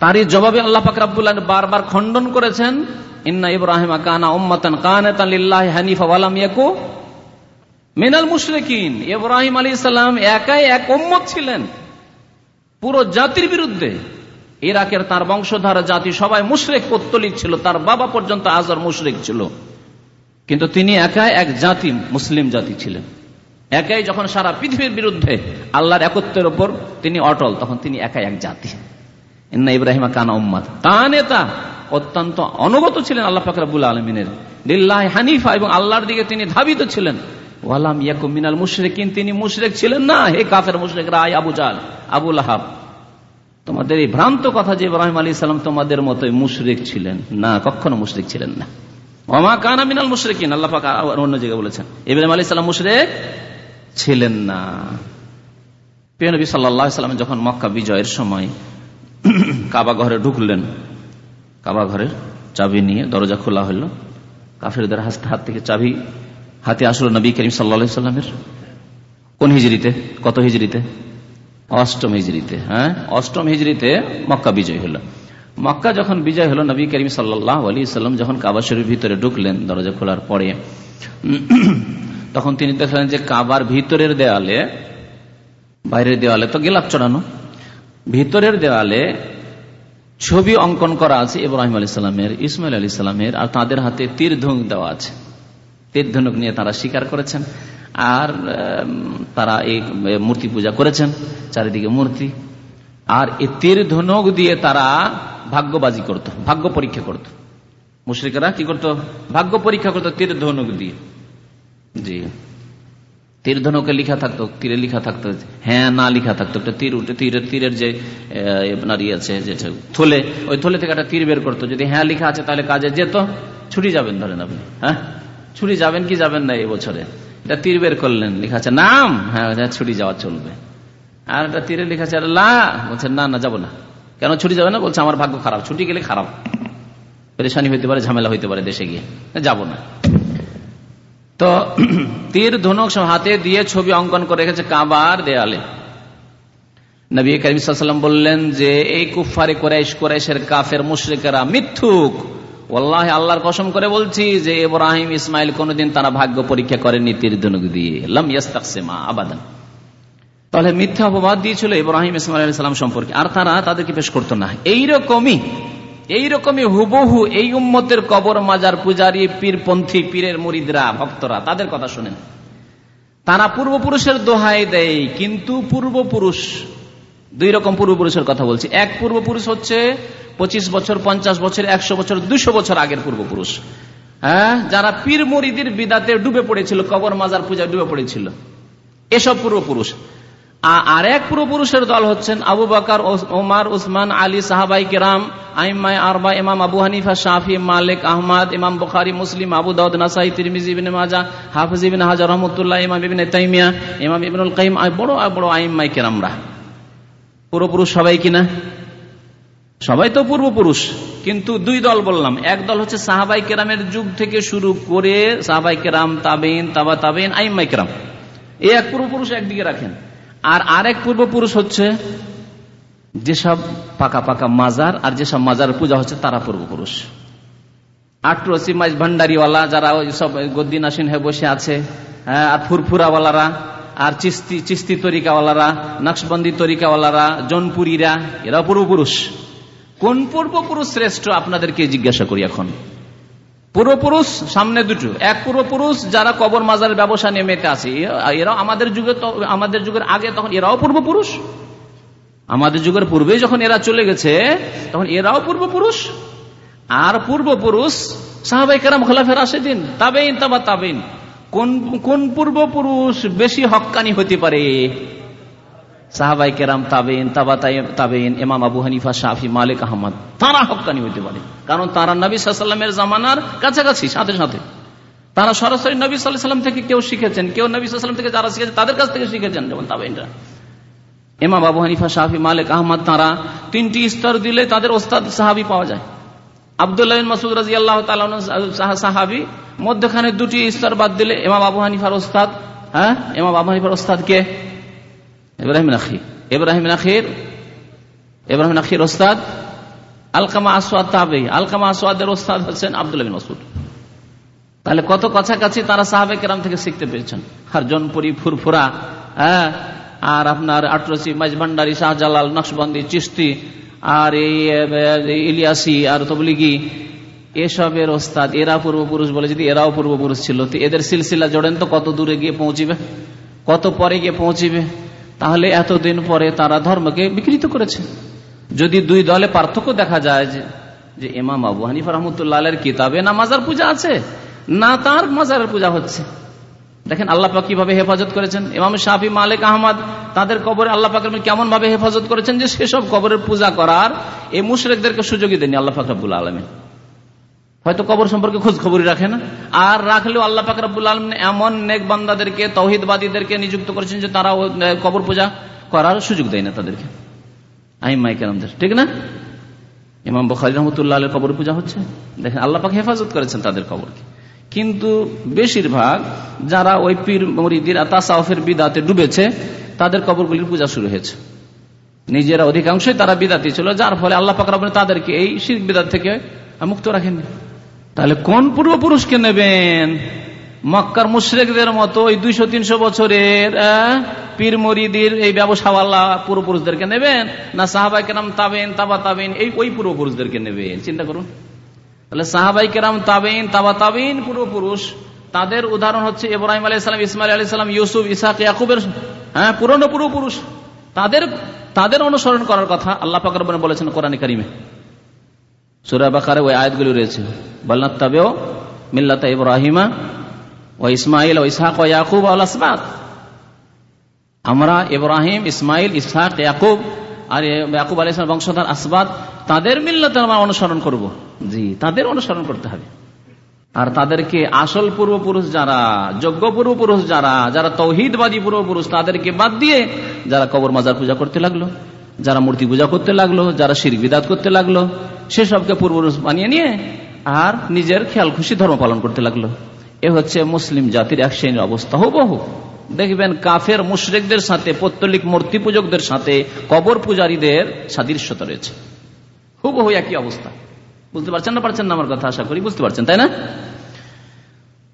তারই জবাবে আল্লাহ ফাকরাবুল্লাহ বারবার খণ্ডন করেছেন ইন্না ইব্রাহিম কানা উম্মাতান কানাতান লিল্লাহি হানিফা ওয়ালাম ইয়াকু মিনাল মুশরিকিন। ইব্রাহিম আলী ইসলাম একাই এক উম্মত ছিলেন। পুরো জাতির বিরুদ্ধে। ইরাকের তার বংশধারা জাতি সবাই মুশরেক পত্তলিক ছিল, তার বাবা পর্যন্ত আজর মুশরেক ছিল। কিন্তু তিনি একাই এক জাতি, মুসলিম জাতি ছিলেন। একাই যখন সারা পৃথিবীর বিরুদ্ধে আল্লাহর একত্রের ওপর তিনি অটল, তখন তিনি একাই এক জাতি। ইন্না ইব্রাহিমা কানা উম্মাদ তা নেতা অত্যন্ত অনুগত ছিলেন আল্লাহ ফাকরাবুল আলমিনের। লিল্লাহ হানিফা এবং আল্লাহর দিকে তিনি ধাবিত ছিলেন। ওয়ালাম মিনাল মুশরিকিন, তিনি মুশরিক ছিলেন না। হে কাফের আবু জাল আবুল আহাব তোমাদের এই ভ্রান্ত কথা যে ইব্রাহিম আলী তোমাদের মতোই মুশরিক ছিলেন না, কখনো মুশরিক ছিলেন না। ওমা কানা মিনাল মুশরিকিন, আল্লাহ পাক অন্য জায়গায় বলেছেন। ইব্রাহিম আলী সালাম মুশরিক ছিলেন না। নবী সাল্লাহ যখন মক্কা বিজয়ের সময় কাবা ঘরে ঢুকলেন। কাবা ঘরের চাবি নিয়ে দরজা খোলা হলো। কাফেরদের হাত থেকে চাবি হাতে আসলো নবী করিম সাল্লা সাল্লামের। কোন হিজড়িতে কত হিজড়িতে অষ্টম হিজড়িতে হ্যাঁ? অষ্টম হিজড়িতে মক্কা বিজয় হলো। মক্কা যখন বিজয় হলো, নবী করিম সাল্লাহ আলী সাল্লাম যখন কাবা শরীর ভিতরে ঢুকলেন, দরজা খোলার পরে, তখন তিনি দেখলেন যে কাবার ভিতরের দেয়ালে, বাইরের দেওয়ালে তো গেলাপ চড়ানো। ভিতরের দেওয়ালে ছবি অঙ্কন করা আছে ইব্রাহিম আলী সাল্লামের ইসমাইল আলী সাল্লামের আর তাদের হাতে তীর ধনুক দেওয়া আছে। তীর ধনুক নিয়ে তারা স্বীকার করেছেন, আর তারা এই মূর্তি পূজা করেছেন, চারিদিকে মূর্তি। আর এই তীর ধনুক দিয়ে তারা ভাগ্যবাজি করত, ভাগ্য পরীক্ষা করত। মুশ্রিকেরা কি করত? ভাগ্য পরীক্ষা করত তীর ধনুক দিয়ে। জি। তীর ধনুকে লিখা থাকতো, তীরে লিখা থাকতো হ্যাঁ না লিখা থাকতো, একটা তীর উঠে তীরের তীরের যে আপনার ইয়ে আছে যেটা থলে, ওই থলে থেকে একটা তীর বের করতো, যদি হ্যাঁ লিখা আছে তাহলে কাজে যেত, ছুটি যাবেন ধরেন আপনি হ্যাঁ? ছুটি যাবেন কি যাবেন না এই বছরে? এটা তীর বের করলেন, লিখা আছে নাম হ্যাঁ ছুটি যাওয়া চলবে। আর একটা তীরে লিখা আছে লা বলছে, না না, যাব না। কেন ছুটি যাবে না? বলছে, আমার ভাগ্য খারাপ, ছুটি গেলে খারাপ। পরেশানি হইতে পারে, ঝামেলা হইতে পারে দেশে গিয়ে, যাব না। তো তীর ধনুক হাতে দিয়ে ছবি অঙ্কন করে রেখেছে কাবার দেয়ালে। নবী করিম বললেন যে, এই কুফারে কোরাইশ, কোরাইশের কাফের মুশ্রিকেরা মিথ্যুক। ওল্লাহ আল্লাহর কসম করে বলছি যে, ইব্রাহিম, ইসমাইল কোনদিন তারা ভাগ্য পরীক্ষা করেনি তীর ধনুক দিয়ে। লাম আবাদান। তাহলে মিথ্যা অপবাদ দিয়েছিল ইব্রাহিম, ইসমাইল সালাম সম্পর্কে। আর তারা তাদেরকে পেশ করতো না। এইরকমই এইরকমই হুবহু এই উম্মতের কবর মাজার পূজারী পীরপন্থী পীরের মুরিদরা, ভক্তরা, তাদের কথা শুনেন। তারা পূর্বপুরুষের দোহাই দেয়, কিন্তু পূর্বপুরুষ, দুই রকম পূর্বপুরুষের কথা বলছি। এক পূর্বপুরুষ হচ্ছে পঁচিশ বছর, পঞ্চাশ বছর, একশো বছর, দুশো বছর আগের পূর্বপুরুষ। হ্যাঁ? যারা পীর মরিদির বিদাতে ডুবে পড়েছিল, কবর মাজার পূজা ডুবে পড়েছিল। এসব পূর্বপুরুষ। আর এক পূর্বপুরুষের দল হচ্ছেন আবু বাকার ওমার উসমান, আলী, সাহাবাই কেরাম আইমাই আরবা, ইমাম আবু হানিফা, শাফি, মালিক, আহমদ, ইমাম বুখারি, মুসলিম, আবু দাউদ, নাসাই, তিরমিজি, ইবিন মাজা হাফিজ ইবিন হাজার, রহমতুল্লাহ, ইমাম ইবিন তাইমিয়া, ইমাম ইবিনুল কাইম বড় বড় আইমাই কেরামরা। পূর্বপুরুষ সবাই কিনা? সবাই তো পূর্বপুরুষ কিন্তু দুই দল বললাম। এক দল হচ্ছে সাহাবাই কেরামের যুগ থেকে শুরু করে সাহাবাই কেরাম তাবেন তাবা তাবেন আইমাই কেরাম। এই এক পূর্বপুরুষ একদিকে রাখেন। আর আরেক পূর্বপুরুষ হচ্ছে যেসব পাকা পাকা মাজার আর যেসব মাজার পূজা হচ্ছে তারা পূর্বপুরুষ। আটরসি মাইজ ভান্ডারিওয়ালা যারা ওই সব গদ্দিন আসিন হয়ে বসে আছে হ্যাঁ আর ফুরফুরাওয়ালারা, আর চিস্তি চিস্তি তরিকাওয়ালারা, নকশবন্দি তরিকাওয়ালারা, জনপুরীরা এরা পূর্বপুরুষ। কোন পূর্বপুরুষ শ্রেষ্ঠ আপনাদেরকে জিজ্ঞাসা করি এখন? পূর্বপুরুষ, সামনে দুটো। এক পূর্বপুরুষ যারা কবর মাজারের ব্যবসা নিয়ে মেতে আছে এরাও আমাদের যুগে আমাদের যুগের আগে তখন এরাও পূর্বপুরুষ। আমাদের যুগের পূর্বে যখন এরা চলে গেছে, তখন এরাও পূর্বপুরুষ। আর পূর্বপুরুষ সাহাবাই কেরাম খোলাফের আসে দিন তাবেইন, তাবা তাবেইন। কোন কোন পূর্বপুরুষ বেশি হক্কানি হতে পারে? সাহাবাই কেরাম তাবেন তাবা তাবেন এমাম আবু হানিফা শাহি মালিক, আহমদ, তারা হকানি হইতে পারে। কারণ তারা নবী সাল্লামের জামানার কাছাকাছি, সাথে সাথে। তারা সরাসরি নবী সাল্লাম থেকে কেউ শিখেছেন, কেউ নবী সাল্লাম থেকে যারা শিখেছেন, তাদের কাছ থেকে শিখেছেন যেমন তাবেনরা এমাম আবু হানিফা শাহি মালিক, আহমদ, তারা তিনটি স্তর দিলে তাদের ওস্তাদ, সাহাবি পাওয়া যায়। আবদুল্লাহ মাসুদ রাজি আল্লাহ সাহাবি, মধ্যখানে দুটি স্তর বাদ দিলে এমাম আবু হানিফার ওস্তাদ হ্যাঁ? এমাম আবু হানিফার ওস্তাদ কে? ইব্রাহিম নাখি ইব্রাহিম নাখির ইব্রাহিম নাখির ওস্তাদ? আলকামা আসওয়াদ তাবে আলকামা আসওয়াদের ওস্তাদ হচ্ছেন আব্দুল মাসুদ তাহলে কত কাছাকাছি তারা সাহাবে কেরাম থেকে শিখতে পেরেছেন? হারজনপুরি ফুরফুরা হ্যাঁ? আর আপনার আটরসি, মাইজভান্ডারি, শাহজালাল, নকশবন্দি চিস্তি আর এই ইলিয়াসি, আর তবলিগি, এসবের ওস্তাদ। এরা পূর্বপুরুষ বলে যদি এরাও পূর্বপুরুষ ছিল, তো এদের সিলসিলা জোড়েন তো কত দূরে গিয়ে পৌঁছিবে? কত পরে গিয়ে পৌঁছিবে? তাহলে এতদিন পরে তারা ধর্মকে বিকৃত করেছে। যদি দুই দলে পার্থক্য দেখা যায় যে যে ইমাম আবু হানিফ রহমতুল্লাহ কিতাবে না মাজার পূজা আছে, না তার মাজারের পূজা হচ্ছে। দেখেন আল্লাহ পাক কীভাবে হেফাজত করেছেন? ইমাম শাহি মালিক আহমদ, তাদের কবরে আল্লাহ কেমন ভাবে হেফাজত করেছেন যে সেসব কবরের পূজা করার এই মুশরেকদেরকে সুযোগই দেননি আল্লাহ ফাকরাবুল আলমী হয়তো কবর সম্পর্কে খোঁজ খবরই রাখে না। আর রাখলেও আল্লাহ ফাকরাবুল আলম এমন নেক বান্দাদেরকে তহিদবাদীদেরকে নিযুক্ত করেছেন যে তারা কবর পূজা করার সুযোগ দেয় না তাদেরকে। ঠিক না? ইমাম বখারি রহমতুল্লাহ কবর পূজা হচ্ছে। দেখেন, আল্লাহ পাক হেফাজত করেছেন তাদের কবরকে। কিন্তু বেশিরভাগ যারা ওই পীর মরিদির তাসাউফের বিদাতে ডুবেছে, তাদের কবরগুলির পূজা শুরু হয়েছে। নিজেরা অধিকাংশই তারা বিদাতি ছিল, যার ফলে আল্লাহ পাক তাদেরকে এই শির বিদাত থেকে মুক্ত রাখেননি। তাহলে কোন পূর্বপুরুষকে নেবেন? মক্কার মুশ্রেকদের মতো ওই দুইশো, তিনশো বছরের পীর মরিদির এই ব্যবসাওয়ালা পূর্বপুরুষদেরকে নেবেন? না সাহাবাই কেরাম তাবেন তাবা তাবেন এই ওই পূর্বপুরুষদেরকে নেবেন? চিন্তা করুন। তাহলে সাহাবাই কেরাম তাবেন তাবা তাবেন পূর্বপুরুষ, তাদের উদাহরণ হচ্ছে ইব্রাহিম আলী সালাম ইসমাইল আলী সালাম, ইউসুফ ইসাক ইয়াকুবের হ্যাঁ পুরনো পূর্বপুরুষ। তাদের তাদের অনুসরণ করার কথা আল্লাহ পাকর বলেছেন কোরআন কারিমে। সুরা বাকারে ওই আয়াতগুলি রয়েছে। বলনাথ তাবেও মিল্লাতা ইব্রাহিমা ও ইসমাইল ও ইসহাক ও ইয়াকুব আল আসবাদ আমরা ইব্রাহিম ইসমাইল ইসহাক, ইয়াকুব আর ইয়াকুব আলী ইসলাম বংশধর আসবাদ তাদের মিল্লাতে আমরা অনুসরণ করব। জি, তাদের অনুসরণ করতে হবে। আর তাদেরকে আসল পূর্বপুরুষ যারা, যোগ্য পূর্বপুরুষ যারা যারা তৌহিদবাদী পূর্বপুরুষ, তাদেরকে বাদ দিয়ে যারা কবর মাজার পূজা করতে লাগল, যারা মূর্তি পূজা করতে লাগল, যারা শির বিদাত করতে লাগল সেসবকে পূর্বপুরুষ বানিয়ে নিয়ে আর নিজের খেয়াল খুশি ধর্ম পালন করতে লাগল। এ হচ্ছে মুসলিম জাতির এক শ্রেণির অবস্থা হুবহু। দেখবেন কাফের মুশরেকদের সাথে, পত্তলিক মূর্তি পূজকদের সাথে, কবর পূজারীদের সাদৃশ্যতা রয়েছে। হুবহু একই অবস্থা। বুঝতে পারছেন না পারছেন না আমার কথা আশা করি? বুঝতে পারছেন, তাই না?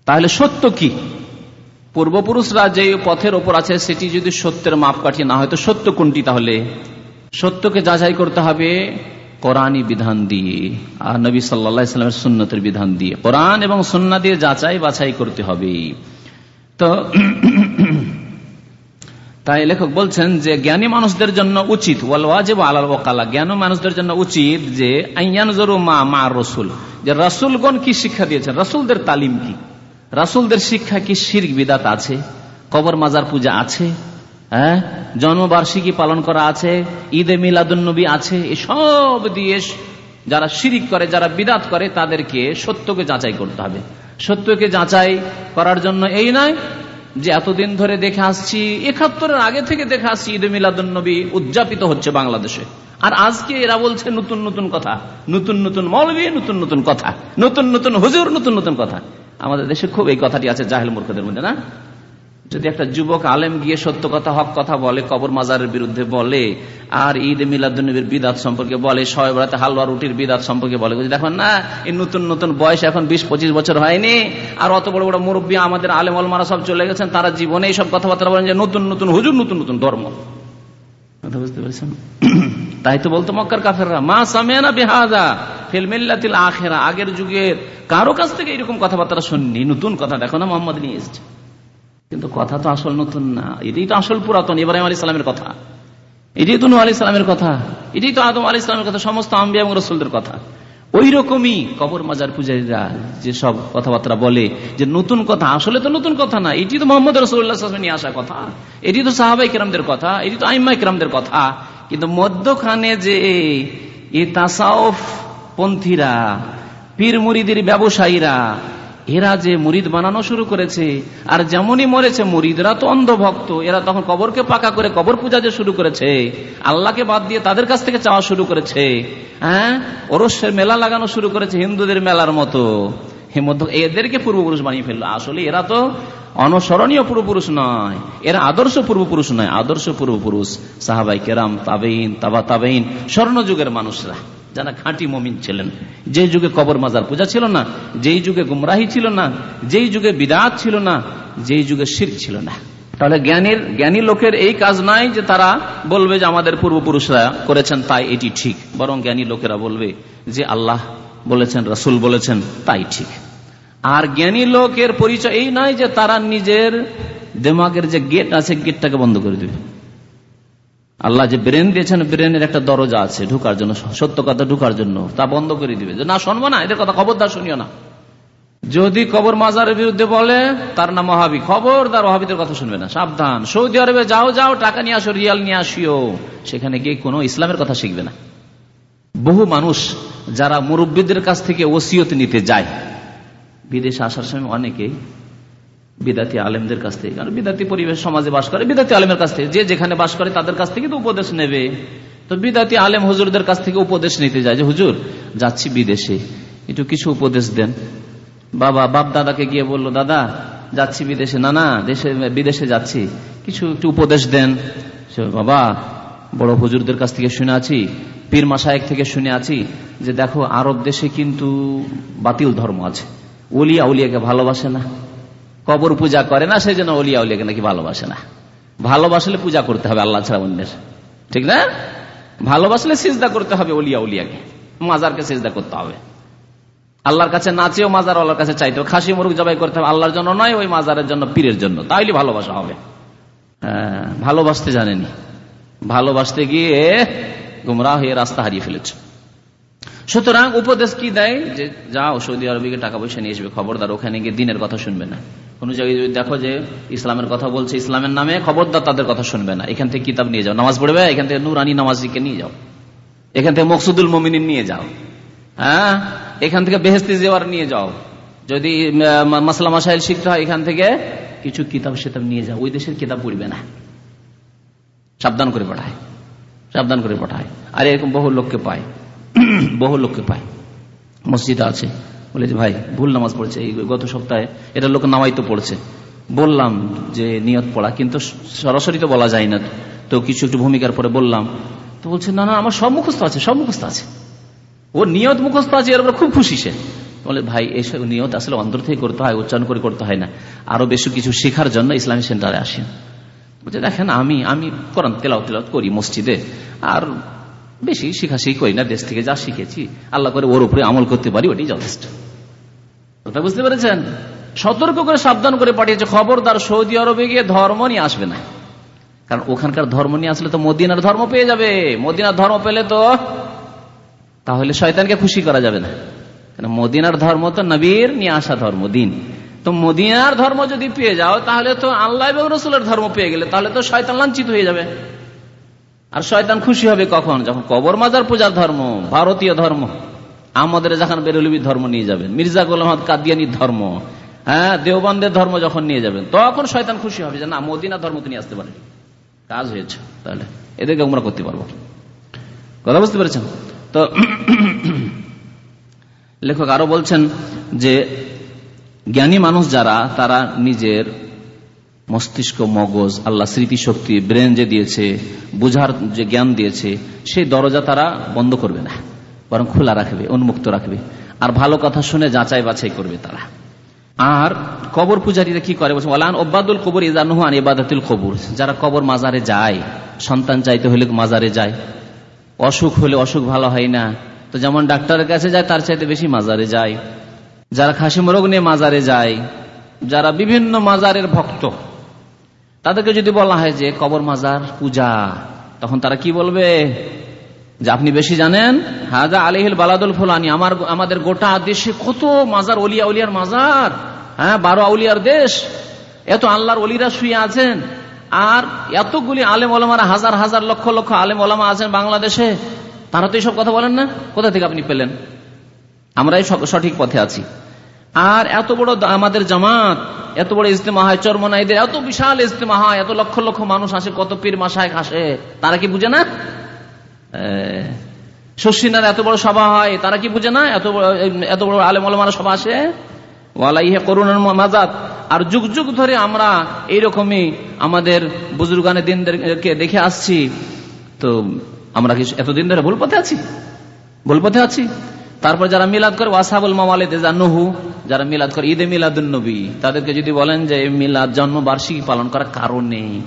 তাহলে সত্য কি? পূর্বপুরুষরা যে পথের ওপর আছে, সেটি যদি সত্যের মাপকাঠি না হয়, তো সত্য কোনটি তাহলে? সত্যকে যাচাই করতে হবে কোরআনী বিধান দিয়ে, আর নবী সাল্লামের সুন্নতের বিধান দিয়ে। কোরআন এবং সুন্না দিয়ে যাচাই বাছাই করতে হবে তো, তাই লেখক বলছেন যে, জ্ঞানী মানুষদের জন্য উচিত আলাল জ্ঞানী মানুষদের জন্য উচিত যে মা মা রসুল, যে রসুলগণ কি শিক্ষা দিয়েছেন? রসুলদের তালিম কি? রাসুলদের শিক্ষা কি শির বিদাত আছে? কবর মাজার পূজা আছে? হ্যাঁ? জন্মবার্ষিকী পালন করা আছে, ঈদে মিলাদুন্নবী আছে, এসব দিয়ে যারা শিরিক করে, যারা বিদাত করে, তাদেরকে সত্যকে যাচাই করতে হবে। সত্যকে যাচাই করার জন্য এই নয় যে এতদিন ধরে দেখে আসছি, একাত্তরের আগে থেকে দেখে আসছি ঈদে মিলাদুন্নবী উদযাপিত হচ্ছে বাংলাদেশে। আর আজকে এরা বলছে নতুন নতুন কথা, নতুন নতুন মৌলবী, নতুন নতুন কথা, নতুন নতুন হুজুর, নতুন নতুন কথা। আমাদের দেশে খুব এই কথাটি আছে জাহেল মূর্খদের মধ্যে, না? যদি একটা যুবক আলেম গিয়ে সত্য কথা, হক কথা বলে, কবর মাজারের বিরুদ্ধে বলে, আর ঈদ মিলাদুন্নবীর বিদাত সম্পর্কে বলে, শয়ে হালুয়া রুটির বিদাত সম্পর্কে বলে দেখেন না, এই নতুন নতুন বয়স এখন বিশ পঁচিশ বছর হয়নি, আর অত বড় বড় মুরব্বী আমাদের আলেম অলমারা সব চলে গেছেন, তারা জীবনে এইসব কথাবার্তা বলেন যে নতুন নতুন হুজুর, নতুন নতুন ধর্ম। কথা বুঝতে [CLEARS THROAT] তাই তো বলতো মক্কার কাফেররা, মা আখেরা। আগের যুগের কারও কাছ থেকে এরকম কথাবার্তা শুননি, নতুন কথা দেখো না, মোহাম্মদ নিয়ে এসছে। কিন্তু কথা তো আসল নতুন না। এটাই তো আসল পুরাতন। ইব্রাহিম আলী সালামের কথা। এটাই তো নু আলি কথা। এটাই তো আদম আলি ইসলামের কথা, সমস্ত আম্বিয়া এবং রসুলদের কথা। ওই রকমই কবর মাজার পূজারীরা যেসব কথাবার্তা বলে, যে নতুন কথা, আসলে তো নতুন কথা না। এটি তো মোহাম্মদ রসুল্লাহ নিয়ে আসা কথা। এটি তো সাহাবাই কিরামদের কথা, এটি তো আইম্মাই কিরামদের কথা। কিন্তু মধ্যখানে যে এ তাসাউফ পন্থীরা পীর মুরিদের ব্যবসায়ীরা এরা যে মুরিদ বানানো শুরু করেছে, আর যেমনই মরেছে, মুরিদরা তো অন্ধভক্ত। এরা তখন কবরকে পাকা করে কবর পূজা যে শুরু করেছে, আল্লাহকে বাদ দিয়ে তাদের কাছ থেকে চাওয়া শুরু করেছে। হ্যাঁ? ওরসের মেলা লাগানো শুরু করেছে হিন্দুদের মেলার মতো। এদেরকে পূর্বপুরুষ বানিয়ে ফেলল। আসলে এরা তো অনসরণীয় পূর্বপুরুষ নয়। এরা আদর্শ পূর্বপুরুষ নয়, আদর্শ পূর্বপুরুষ। সাহাবাই কেরাম তাবেইন তাবা তাবেইন স্বর্ণযুগের মানুষরা। যারা খাঁটি মমিন ছিলেন। যে যুগে কবর মাজার পূজা ছিল না, যেই যুগে গুমরাহি ছিল না, যেই যুগে বিরাট ছিল না, যেই যুগে শির ছিল না। তাহলে জ্ঞানীর, জ্ঞানী লোকের এই কাজ নাই যে তারা বলবে যে আমাদের পূর্বপুরুষরা করেছেন তাই এটি ঠিক। বরং জ্ঞানী লোকেরা বলবে যে আল্লাহ বলেছেন, রসুল বলেছেন, তাই ঠিক। আর জ্ঞানী লোকের পরিচয় এই নয় যে তারা নিজের দেমাগের যে গেট আছে গেটটাকে বন্ধ করে দেবে। আল্লাহ যে ব্রেন দিয়েছেন, ব্রেনের একটা দরজা আছে ঢুকার জন্য, সত্য কথা ঢুকার জন্য। তা বন্ধ করে দিবে। যে না, শুনব না, এদের কথা খবরদার শুনিও না। যদি কবর মাজারের বিরুদ্ধে বলে, তার নাম মহাবি খবরদার ওহাবিদের কথা শুনবে না, সাবধান। সৌদি আরবে যাও যাও, টাকা নিয়ে আসো, রিয়াল নিয়ে আসিও। সেখানে গিয়ে কোনো ইসলামের কথা শিখবে না। বহু মানুষ, যারা মুরব্বীদের কাছ থেকে ওসিয়ত নিতে যায়, বিদেশে আসার সময় অনেকেই বিদাতি আলেমদের কাছ থেকে। কারণ বিদাতি পরিবেশ সমাজে বাস করে, বিদাতি আলেমের কাছ থেকে। যে যেখানে বাস করে তাদের কাছ থেকে তো উপদেশ নেবে। তো বিদাতি আলেম হুজুরদের কাছ থেকে উপদেশ নিতে যায় যে, হুজুর, যাচ্ছি বিদেশে। একটু কিছু উপদেশ দেন। বাবা, বাপ দাদাকে গিয়ে বলল, দাদা, যাচ্ছি বিদেশে। না না, দেশে, বিদেশে যাচ্ছি। কিছু একটু উপদেশ দেন। সে বাবা, বড় হুজুরদের কাছ থেকে শুনে আছি, পীর মাসায়েক থেকে শুনে আছি যে, দেখো, আরব দেশে কিন্তু বাতিল ধর্ম আছে। ওলিয়া উলিয়াকে ভালোবাসে না। কবর পূজা করে না সেই জন্য অলিয়া উলিয়াকে নাকি ভালোবাসে না। ভালোবাসলে পূজা করতে হবে আল্লাহ ছাড়া অন্যের। ঠিক না? ভালোবাসলে সিজদা করতে হবে অলিয়া উলিয়াকে মাজারকে সিজদা করতে হবে। আল্লাহর কাছে নাচেও মাজার আল্লাহর কাছে চাইতে খাসি মুরগ জবাই করতে হবে। আল্লাহর জন্য নয় ওই মাজারের জন্য পীরের জন্য। তাইলে ভালোবাসা হবে। হ্যাঁ, ভালোবাসতে জানেনি। ভালোবাসতে গিয়ে গুমরা হয়ে রাস্তা হারিয়ে ফেলেছে। সুতরাং উপদেশ কি দেয়? যে যাও সৌদি আরবিকে টাকা পয়সা নিয়ে আসবে খবরদার ওখানে গিয়ে দিনের কথা শুনবে না। কোন জায়গায় যদি দেখো যে ইসলামের কথা বলছে, ইসলামের নামে খবরদার তাদের কথা শুনবে না। এখান থেকে কিতাব নিয়ে যাও। নামাজ পড়বে, এখান থেকে নুরানি নামাজিকে নিয়ে যাও। এখান থেকে মকসুদুল মমিন নিয়ে যাও। হ্যাঁ? এখান থেকে বেহেস্তি জেওয়ার নিয়ে যাও। যদি মাসলা মাসাইল শিখতে হয়, এখান থেকে কিছু কিতাব সেতাব নিয়ে যাও। ওই দেশের কিতাব পড়বে না। সাবধান করে পাঠায় সাবধান করে পাঠায় আর এরকম বহু লোককে পায়। [CLEARS THROAT] বহু লোককে পায়। মসজিদ আছে। বলে যে, ভাই, ভুল নামাজ পড়ছে, এই গত সপ্তাহে এটা লোক নামাই তো পড়ছে। বললাম যে, নিয়ত পড়া। কিন্তু সরাসরি তো বলা যায় না। তো কিছু একটু ভূমিকার পরে বললাম, তো বলছে, না না, আমার সব মুখস্থ আছে, সব মুখস্থ আছে। ও নিয়ত মুখস্থ আছে, এর খুব খুশি সে। বলে, ভাই, এসব নিয়ত আসলে অন্তর থেকে করতে হয়, উচ্চারণ করে করতে হয় না। আরও বেশি কিছু শেখার জন্য ইসলামী সেন্টারে আসেন। বলছে, দেখেন, আমি আমি কোরআন তেলাও তেলাও করি মসজিদে। আর বেশি শিখাশিখি করি না, দেশ থেকে যা শিখেছি, আল্লাহ করে ওর উপরে আমল করতে পারি, ওটাই যথেষ্ট। কথা বুঝতে পেরেছেন? সতর্ক করে সাবধান করে পাঠিয়েছে, খবরদার সৌদি আরবে গিয়ে ধর্ম নিয়ে আসবে না। কারণ ওখানকার ধর্ম নিয়ে আসলে তো মদিনার ধর্ম পেয়ে যাবে। মদিনার ধর্ম পেলে তো তাহলে শয়তানকে খুশি করা যাবে না। মদিনার ধর্ম তো নবীর নিয়ে আসা ধর্ম, দিন। তো মদিনার ধর্ম যদি পেয়ে যাও, তাহলে তো আল্লাহ এবং রসুলের ধর্ম পেয়ে গেলে তাহলে তো শয়তান লাঞ্ছিত হয়ে যাবে। আর শয়তান খুশি হবে কখন? যখন কবর মাজার পূজার ধর্ম, ভারতীয় ধর্ম, আমাদের যখন বেরুলিবি ধর্ম নিয়ে যাবেন, মির্জা গোলাম কাদিয়ানির ধর্ম হ্যাঁ দেওবন্দের ধর্ম যখন নিয়ে যাবেন, তখন শয়তান খুশি হবে যে না, মদিনা ধর্মকে নিয়ে আসতে পারে কাজ হয়েছে, তাহলে এদেরকে আমরা করতে পারব। কথা বুঝতে পেরেছেন? তো [CLEARS THROAT] লেখক আরও বলছেন যে, জ্ঞানী মানুষ যারা, তারা নিজের মস্তিষ্ক, মগজ, আল্লাহ স্মৃতিশক্তি, ব্রেন যে দিয়েছে, বুঝার যে জ্ঞান দিয়েছে, সেই দরজা তারা বন্ধ করবে না, বরং খোলা রাখবে, উন্মুক্ত রাখবে। আর ভালো কথা শুনে যাচাই বাছাই করবে তারা। আর কবর পূজারীরা কি করে? ওবাদুল কবর ইজানুহান ইবাদাতুল কবর। যারা কবর মাজারে যায়, সন্তান চাইতে হলে মাজারে যায়, অসুখ হলে অসুখ ভালো হয় না, তো যেমন ডাক্তারের কাছে যায়, তার চাইতে বেশি মাজারে যায়। যারা খাসি মোরগ নিয়ে মাজারে যায়, যারা বিভিন্ন মাজারের ভক্ত তাদেরকে যদি বলা হয় যে কবর মাজার পূজা, তখন তারা কি বলবে? যে আপনি বেশি জানেন হাজা আলিহিল বালাদুল ফুলানি আমার, আমাদের গোটা দেশে কত মাজার, অলিয়া উলিয়ার মাজার হ্যাঁ বারো আউলিয়ার দেশ, এত আল্লাহর অলিরা শুয়ে আছেন। আর এতগুলি আলেম ওলামারা, হাজার হাজার, লক্ষ লক্ষ আলেম ওলামা আছেন বাংলাদেশে। তারা তো এইসব কথা বলেন না। কোথা থেকে আপনি পেলেন? আমরাই সঠিক পথে আছি। আর এত বড় আমাদের জামাত, এত বড় ইজতেমা হয় চরমনাইদের এত বিশাল ইজতেমা হয়, এত লক্ষ লক্ষ মানুষ আসে, কত পীর মাসায় আসে, তারা কি বুঝে না? শশিনার এত বড় সভা হয়, তারা কি বুঝে না? এত বড় এত বড় আলেম আলমারা সভা আসে? করুণার আর যুগ যুগ ধরে আমরা এইরকমই আমাদের বুজুর্গানের দিনদেরকে দেখে আসছি। তো আমরা কি এতদিন ধরে ভুল পথে আছি? ভুল পথে আছি? তারপর যারা মিলাদ করে ওয়াসাবুল মামালিদ নহু, যারা মিলাদ করে, ঈদে মিলাদুন্নবী তাদেরকে যদি বলেন যে মিলাদ জন্ম বার্ষিকী পালন করার কারণ নেই।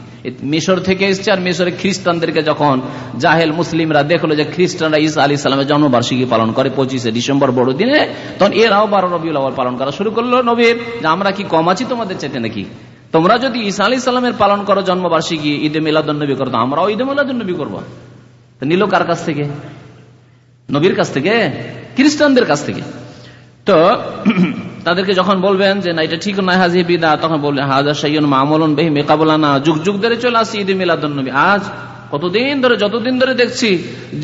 মিশর থেকে এসছে আর মিশরে খ্রিস্টানদেরকে যখন জাহেল মুসলিমরা দেখল যে খ্রিস্টানরা ইসা আলী সালামের জন্মবার্ষিকী পালন করে, পঁচিশে ডিসেম্বর বড় দিনে, তখন এরাও বারো আওয়াল পালন করা শুরু করল নবীর। যে আমরা কি কম আছি তোমাদের চেতে নাকি? তোমরা যদি ঈসা আলী সালামের পালন করো জন্মবার্ষিকী, ঈদে মিলাদুন্নবী করো আমরাও ঈদে মিলাদুন্নবী করব। নিল কার কাছ থেকে? নবীর কাছ থেকে? খ্রিস্টানদের কাছ থেকে। তো, তাদেরকে যখন বলবেন যে, না, এটা ঠিক নয়, হাজি বিদা, তখন বললেন হাজা সাইন মামলন বেহি মেকাবলানা। যুগ যুগ ধরে চলে আসি ঈদে মিলাদুন্নবী আজ কতদিন ধরে, যতদিন ধরে দেখছি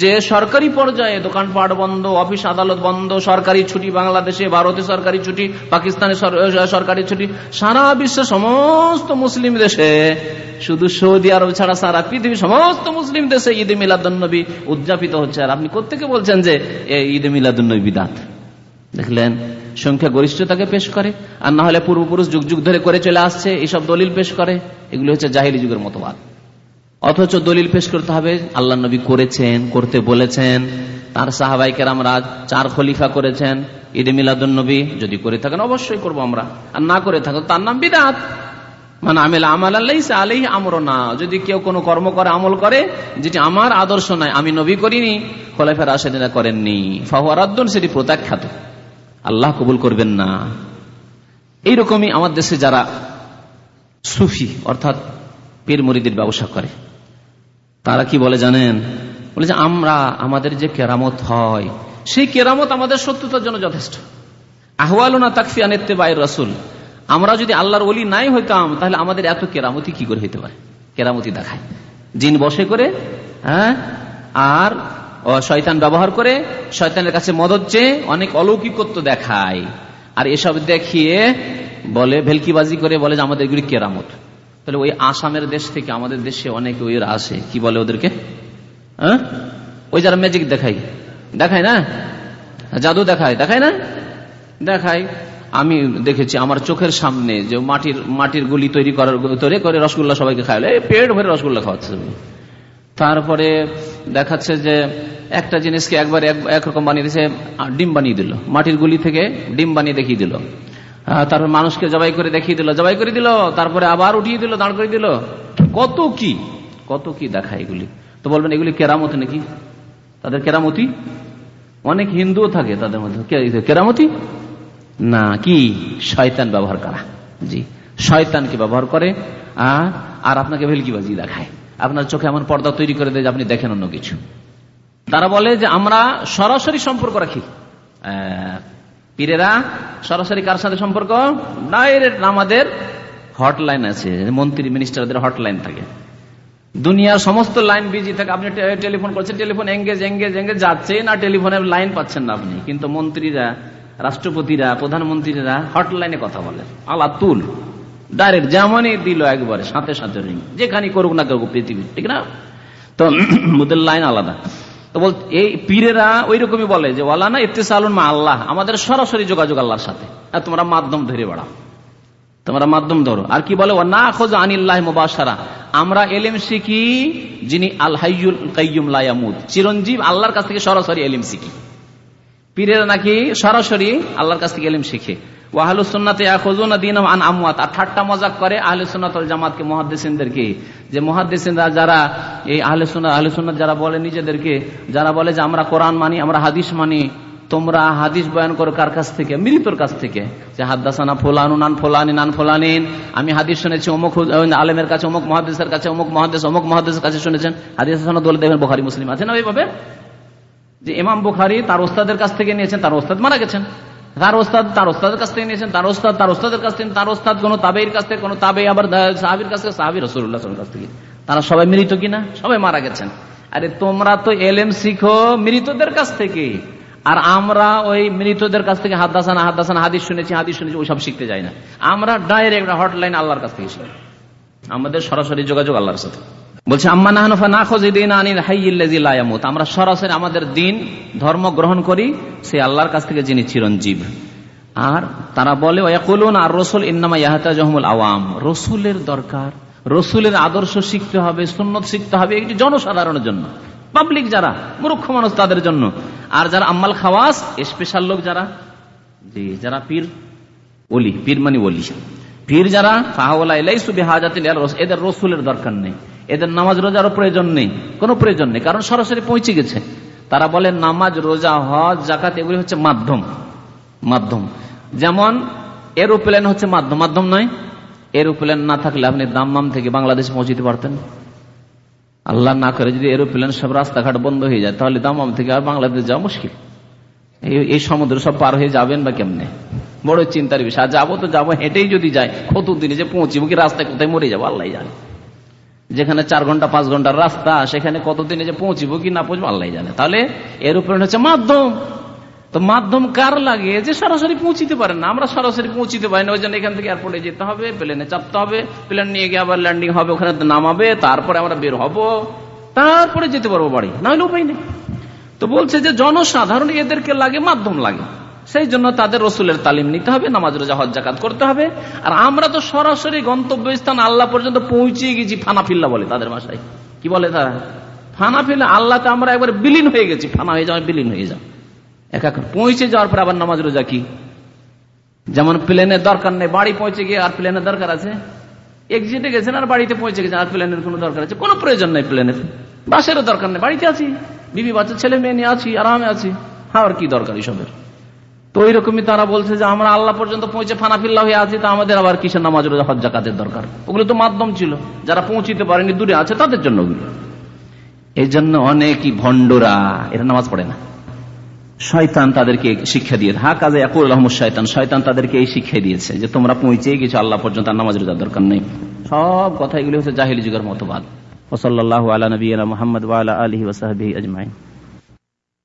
যে সরকারি পর্যায়ে দোকানপাট বন্ধ, অফিস আদালত বন্ধ, সরকারি ছুটি বাংলাদেশে, ভারতে সরকারি ছুটি, পাকিস্তানে সরকারি ছুটি, সারা বিশ্বের সমস্ত মুসলিম দেশে, শুধু সৌদি আরব ছাড়া সারা পৃথিবীর সমস্ত মুসলিম দেশে ঈদে মিলাদুন্নবী উদযাপিত হচ্ছে। আর আপনি কোথেকে বলছেন যে ঈদে মিলাদুন্নবী বিদাত? দেখলেন, সংখ্যা গরিষ্ঠতাকে পেশ করে, আর না হলে পূর্বপুরুষ যুগ যুগ ধরে করে চলে আসছে এইসব দলিল পেশ করে। এগুলো হচ্ছে জাহিলি যুগের মতবাদ। অথচ দলিল পেশ করতে হবে, আল্লাহ নবী করেছেন, করতে বলেছেন। তার সাহাবাই কেরামরা চার খলিফা করেছেন। ঈদে মিলাদুল নবী যদি করে থাকেন, অবশ্যই করব আমরা। আর না করে থাকেন, তার নাম বিদাত। মানে আমেল আমাল আল্লাহ আলাই আমর না যদি কেউ কোনো কর্ম করে, আমল করে, যেটি আমার আদর্শ নয়, আমি নবী করিনি খোলাফের আশেদিনা করেননি। ফাহুয়ারাদ্দন সেটি প্রত্যাখ্যাত। আল্লাহ কবুল করবেন না। এইরকমই আমার দেশে যারা সুফি, অর্থাৎ পীর মরিদের ব্যবসা করে। তারা কি বলে জানেন? বলে যে, আমরা আমাদের যে কেরামত হয়, সেই কেরামত আমাদের সত্যতার জন্য যথেষ্ট। আহওয়ালনা তাকফি আনেতে বাইর রসুল। আমরা যদি আল্লাহর অলি নাই হইতাম, তাহলে আমাদের এত কেরামতি কি করে হইতে পারে? কেরামতি দেখায়। জিন বসে করে হ্যাঁ? আর শয়তান ব্যবহার করে, শয়তানের কাছে মদত চেয়ে অনেক অলৌকিকত্ব দেখায়। আর এসব দেখিয়ে বলে, ভেলকিবাজি করে বলে যে, আমাদের এগুলি কেরামত। তাহলে ওই আসামের দেশ থেকে আমাদের দেশে অনেকে ওই আসে। কি বলে ওদেরকে? হ্যাঁ? ওই যারা ম্যাজিক দেখাই দেখায় না? জাদু দেখায়। দেখায় না? দেখায়। আমি দেখেছি আমার চোখের সামনে যে মাটির মাটির গুলি তৈরি করার তৈরি করে রসগোল্লা সবাইকে খাওয়ালে পেট ভরে রসগোল্লা খাওয়াচ্ছে তারপরে দেখাচ্ছে যে একটা জিনিসকে একবার একরকম বানিয়ে দিয়েছে ডিম বানিয়ে দিল। মাটির গুলি থেকে ডিম বানিয়ে দেখিয়ে দিল। তারপর মানুষকে জবাই করে দেখিয়ে দিল, জবাই করে দিল, তারপরে আবার উঠিয়ে দিল, দাঁড় করে দিল। কত কি? কত কি দেখা এগুলি? তো বলবেন, এগুলি কেরামতি নাকি? তাদের কেরামতি? অনেক হিন্দুও থাকে তাদের মধ্যে। কেরামতি? না, কি? শয়তান ব্যবহার করা। জি, শয়তানকে ব্যবহার করে, আর আপনাকে ভেলকিবাজি দেখায়। আপনার চোখে এমন পর্দা তৈরি করে দেয় যে আপনি দেখেন অন্য কিছু। তারা বলে যে, আমরা সরাসরি সম্পর্ক রাখি। পীরেরা, সরাসরি কার সাথে সম্পর্ক? ডাইরেক্ট আমাদের হটলাইন আছে, মন্ত্রী মিনিস্টারদের হটলাইন থাকে। দুনিয়ার সমস্ত লাইন বিজি থাকে। আপনি টেলিফোন করছেন টেলিফোন এঙ্গেজ এঙ্গেজ এঙ্গেজ যাচ্ছে না টেলিফোনের লাইন পাচ্ছেন না আপনি। কিন্তু মন্ত্রীরা, রাষ্ট্রপতিরা, প্রধানমন্ত্রীরা হটলাইনে কথা বলে। আলা তুল ডাইরেক্ট যেমনই দিল একবারে, সাথে সাথে রিং যেখানে করুক না কেউ পৃথিবী, ঠিক না? তো, [COUGHS] ওদের লাইন আলাদা। এই পীরেরা ওই রকমই বলে যে মা আল্লাহ, আমাদের সরাসরি যোগাযোগ আল্লাহর সাথে। আর তোমরা মাধ্যম ধরে তোমরা মাধ্যম ধরো। আর কি বলে না খোঁজ আনিল্লাহ মুবাসারা আমরা এলিম শিখি যিনি আল হাইয়ুল কাইয়ুম লায়ামুদ চিরঞ্জীব আল্লাহর কাছ থেকে সরাসরি এলিম শিখি। পীরেরা নাকি সরাসরি আল্লাহর কাছ থেকে এলিম শিখে। আন আর ঠাট্টা মজাক করে জামাতকে যে যারা, এই যারা বলে নিজেদেরকে, যারা বলে যে আমরা কোরআন মানি, আমরা হাদিস মানি, তোমরা হাদিস বয়ান করো কার কাছ থেকে? মৃতর কাছ থেকে। যে হাদ্দাসানা ফোলানু, নান ফোলানি, নান ফোলানিন। আমি হাদিস শুনেছি, অমুক আলেমের কাছে, অমুক মহাদেশের কাছে, অমুক মহাদেশ অমুক মহাদেশের কাছে শুনেছেন। হাদিস দলে দেখবেন বোখারি, মুসলিম। আছে না ওইভাবে যে ইমাম বুখারি তার ওস্তাদের কাছ থেকে নিয়েছেন, তার ওস্তাদ মারা গেছেন। তার ওস্তাদ, তার ওস্তাদের কাছ থেকে নিয়েছেন, তার ওস্তাদ, তার ওস্তাদের কাছ থেকে, তার ওস্তাদ কোন তাবের কাছ থেকে, কোন তাবে আবার সাহাবির কাছ থেকে, সাহাবি রসুল্লাহ কাছ থেকে। তারা সবাই মৃত কিনা? সবাই মারা গেছেন। আরে তোমরা তো এলেম শিখো মৃতদের কাছ থেকে। আর আমরা ওই মৃতদের কাছ থেকে হাদাসানা হাদাসানা হাদিস শুনেছি হাদিস শুনেছি ওইসব শিখতে যাই না। আমরা ডাইরেক্ট হটলাইন আল্লাহর কাছ থেকে শিখি। আমাদের সরাসরি যোগাযোগ আল্লাহর সাথে। বলছে, আম্মা নাহানুফা না খোঁজিদিন আনিল হাইয়ামুত আমরা সরাসরি আমাদের দিন, ধর্ম গ্রহণ করি, সে আল্লাহর কাছ থেকে যিনি চিরঞ্জীব। আর তারা বলে আর রসুল ইন্নামা ইয়াহাতা জহমুল আওয়াম। রসুলের দরকার, রসুলের আদর্শ শিখতে হবে, সুন্নত শিখতে হবে, এটি জনসাধারণের জন্য। পাবলিক যারা, মূর্খ মানুষ তাদের জন্য। আর যারা আম্মাল খাওয়াস, স্পেশাল লোক যারা, জি, যারা পীর, ওলি, পীর মানে ওলি। পীর যারা এদের রসুলের দরকার নেই। এদের নামাজ রোজারও প্রয়োজন নেই। কোনো প্রয়োজন নেই, কারণ সরাসরি পৌঁছে গেছে। তারা বলে, নামাজ, রোজা, হজ জাকাত এগুলি হচ্ছে মাধ্যম। মাধ্যম। যেমন, এরোপ্লেন হচ্ছে মাধ্যম। মাধ্যম নয়। এরোপ্লেন না থাকলে আপনি দাম্মাম থেকে বাংলাদেশে পৌঁছতে পারতেন। আল্লাহ না করে যদি এরোপ্লেন সব রাস্তাঘাট বন্ধ হয়ে যায়, তাহলে দাম্মাম থেকে আর বাংলাদেশ যাওয়া মুশকিল। এই সমুদ্র সব পার হয়ে যাবেন বা কেমনে? বড় চিন্তার বিষয়। আর যাব তো যাব, হেঁটেই যদি যায় কত দিনে যে পৌঁছিব কি রাস্তায় কোথায় মরে যাব আল্লাহ জানে। যেখানে চার ঘণ্টা, পাঁচ ঘণ্টার রাস্তা, সেখানে কতদিনে যে পৌঁছিব কি না পৌঁছবো আল্লাহ জানে। তাহলে এরোপ্লেন হচ্ছে মাধ্যম। তো মাধ্যম কার লাগে? যে সরাসরি পৌঁছিতে পারে না। আমরা সরাসরি পৌঁছিতে পারি না। ওই জন্য এখান থেকে এয়ারপোর্টে যেতে হবে প্লেনে চাপতে হবে প্লেন নিয়ে গিয়ে আবার ল্যান্ডিং হবে, ওখানে নামাবে, তারপরে আমরা বের হব, তারপরে যেতে পারব বাড়ি। না হলে উপায় নেই। তো বলছে যে জনসাধারণ এদেরকে লাগে, মাধ্যম লাগে। সেই জন্য তাদের রসুলের তালিম নিতে হবে, নামাজ, রোজা, হজ, জাকাত করতে হবে। আর আমরা তো সরাসরি গন্তব্যস্থান আল্লাহ পর্যন্ত পৌঁছে গেছি ফানাফিল্লা বলে তাদের ভাষায়। কি বলে তারা? ফানাফিল্লা আল্লাহতে আমরা একবার বিলীন হয়ে গেছি। ফানা হয়ে যাওয়া বিলীন হয়ে যাও। এক এক পৌঁছে যাওয়ার পর আবার নামাজ, রোজা কি? যেমন প্লেনের দরকার নেই, বাড়ি পৌঁছে গিয়ে আর প্লেনের দরকার আছে। এক্সিটে গেছেন আর বাড়িতে পৌঁছে গেছেন, আর প্লেনের কোনো দরকার আছে। কোনো প্রয়োজন নেই প্লেনের। বাসেরও দরকার নেই, বাড়িতে আছি। বিবি বাচ্চা, ছেলে মেয়ে নিয়ে আছি, আরামে আছি। আর কি দরকার এইসবের? তো ওই রকমই তারা বলছে যে আমরা আল্লাহ পর্যন্ত পৌঁছে ফানাফিল্লা হয়ে আছি, তা আমাদের আবার কিসের নামাজ রোজা হজ জাকাতের দরকার? ওগুলো তো মাধ্যম ছিল। যারা পৌঁছিতে পারেনি, দূরে আছে, তাদের জন্য ওগুলো। এই জন্য অনেকই ভণ্ডরা, এরা নামাজ পড়ে না। শয়তান তাদেরকে শিক্ষা দিয়ে, হা কাজে একুল আহমদ শয়তান শয়তান তাদেরকে এই শিক্ষা দিয়েছে যে তোমরা পৌঁছে গেছো, আল্লাহ পর্যন্ত নামাজ রোজার দরকার নেই। সব কথা এগুলি হচ্ছে জাহিলি যুগের মতবাদ। ওসল্লাহ আলা নবীনা মোহাম্মদ আলহি ওসাহাবি আজমাই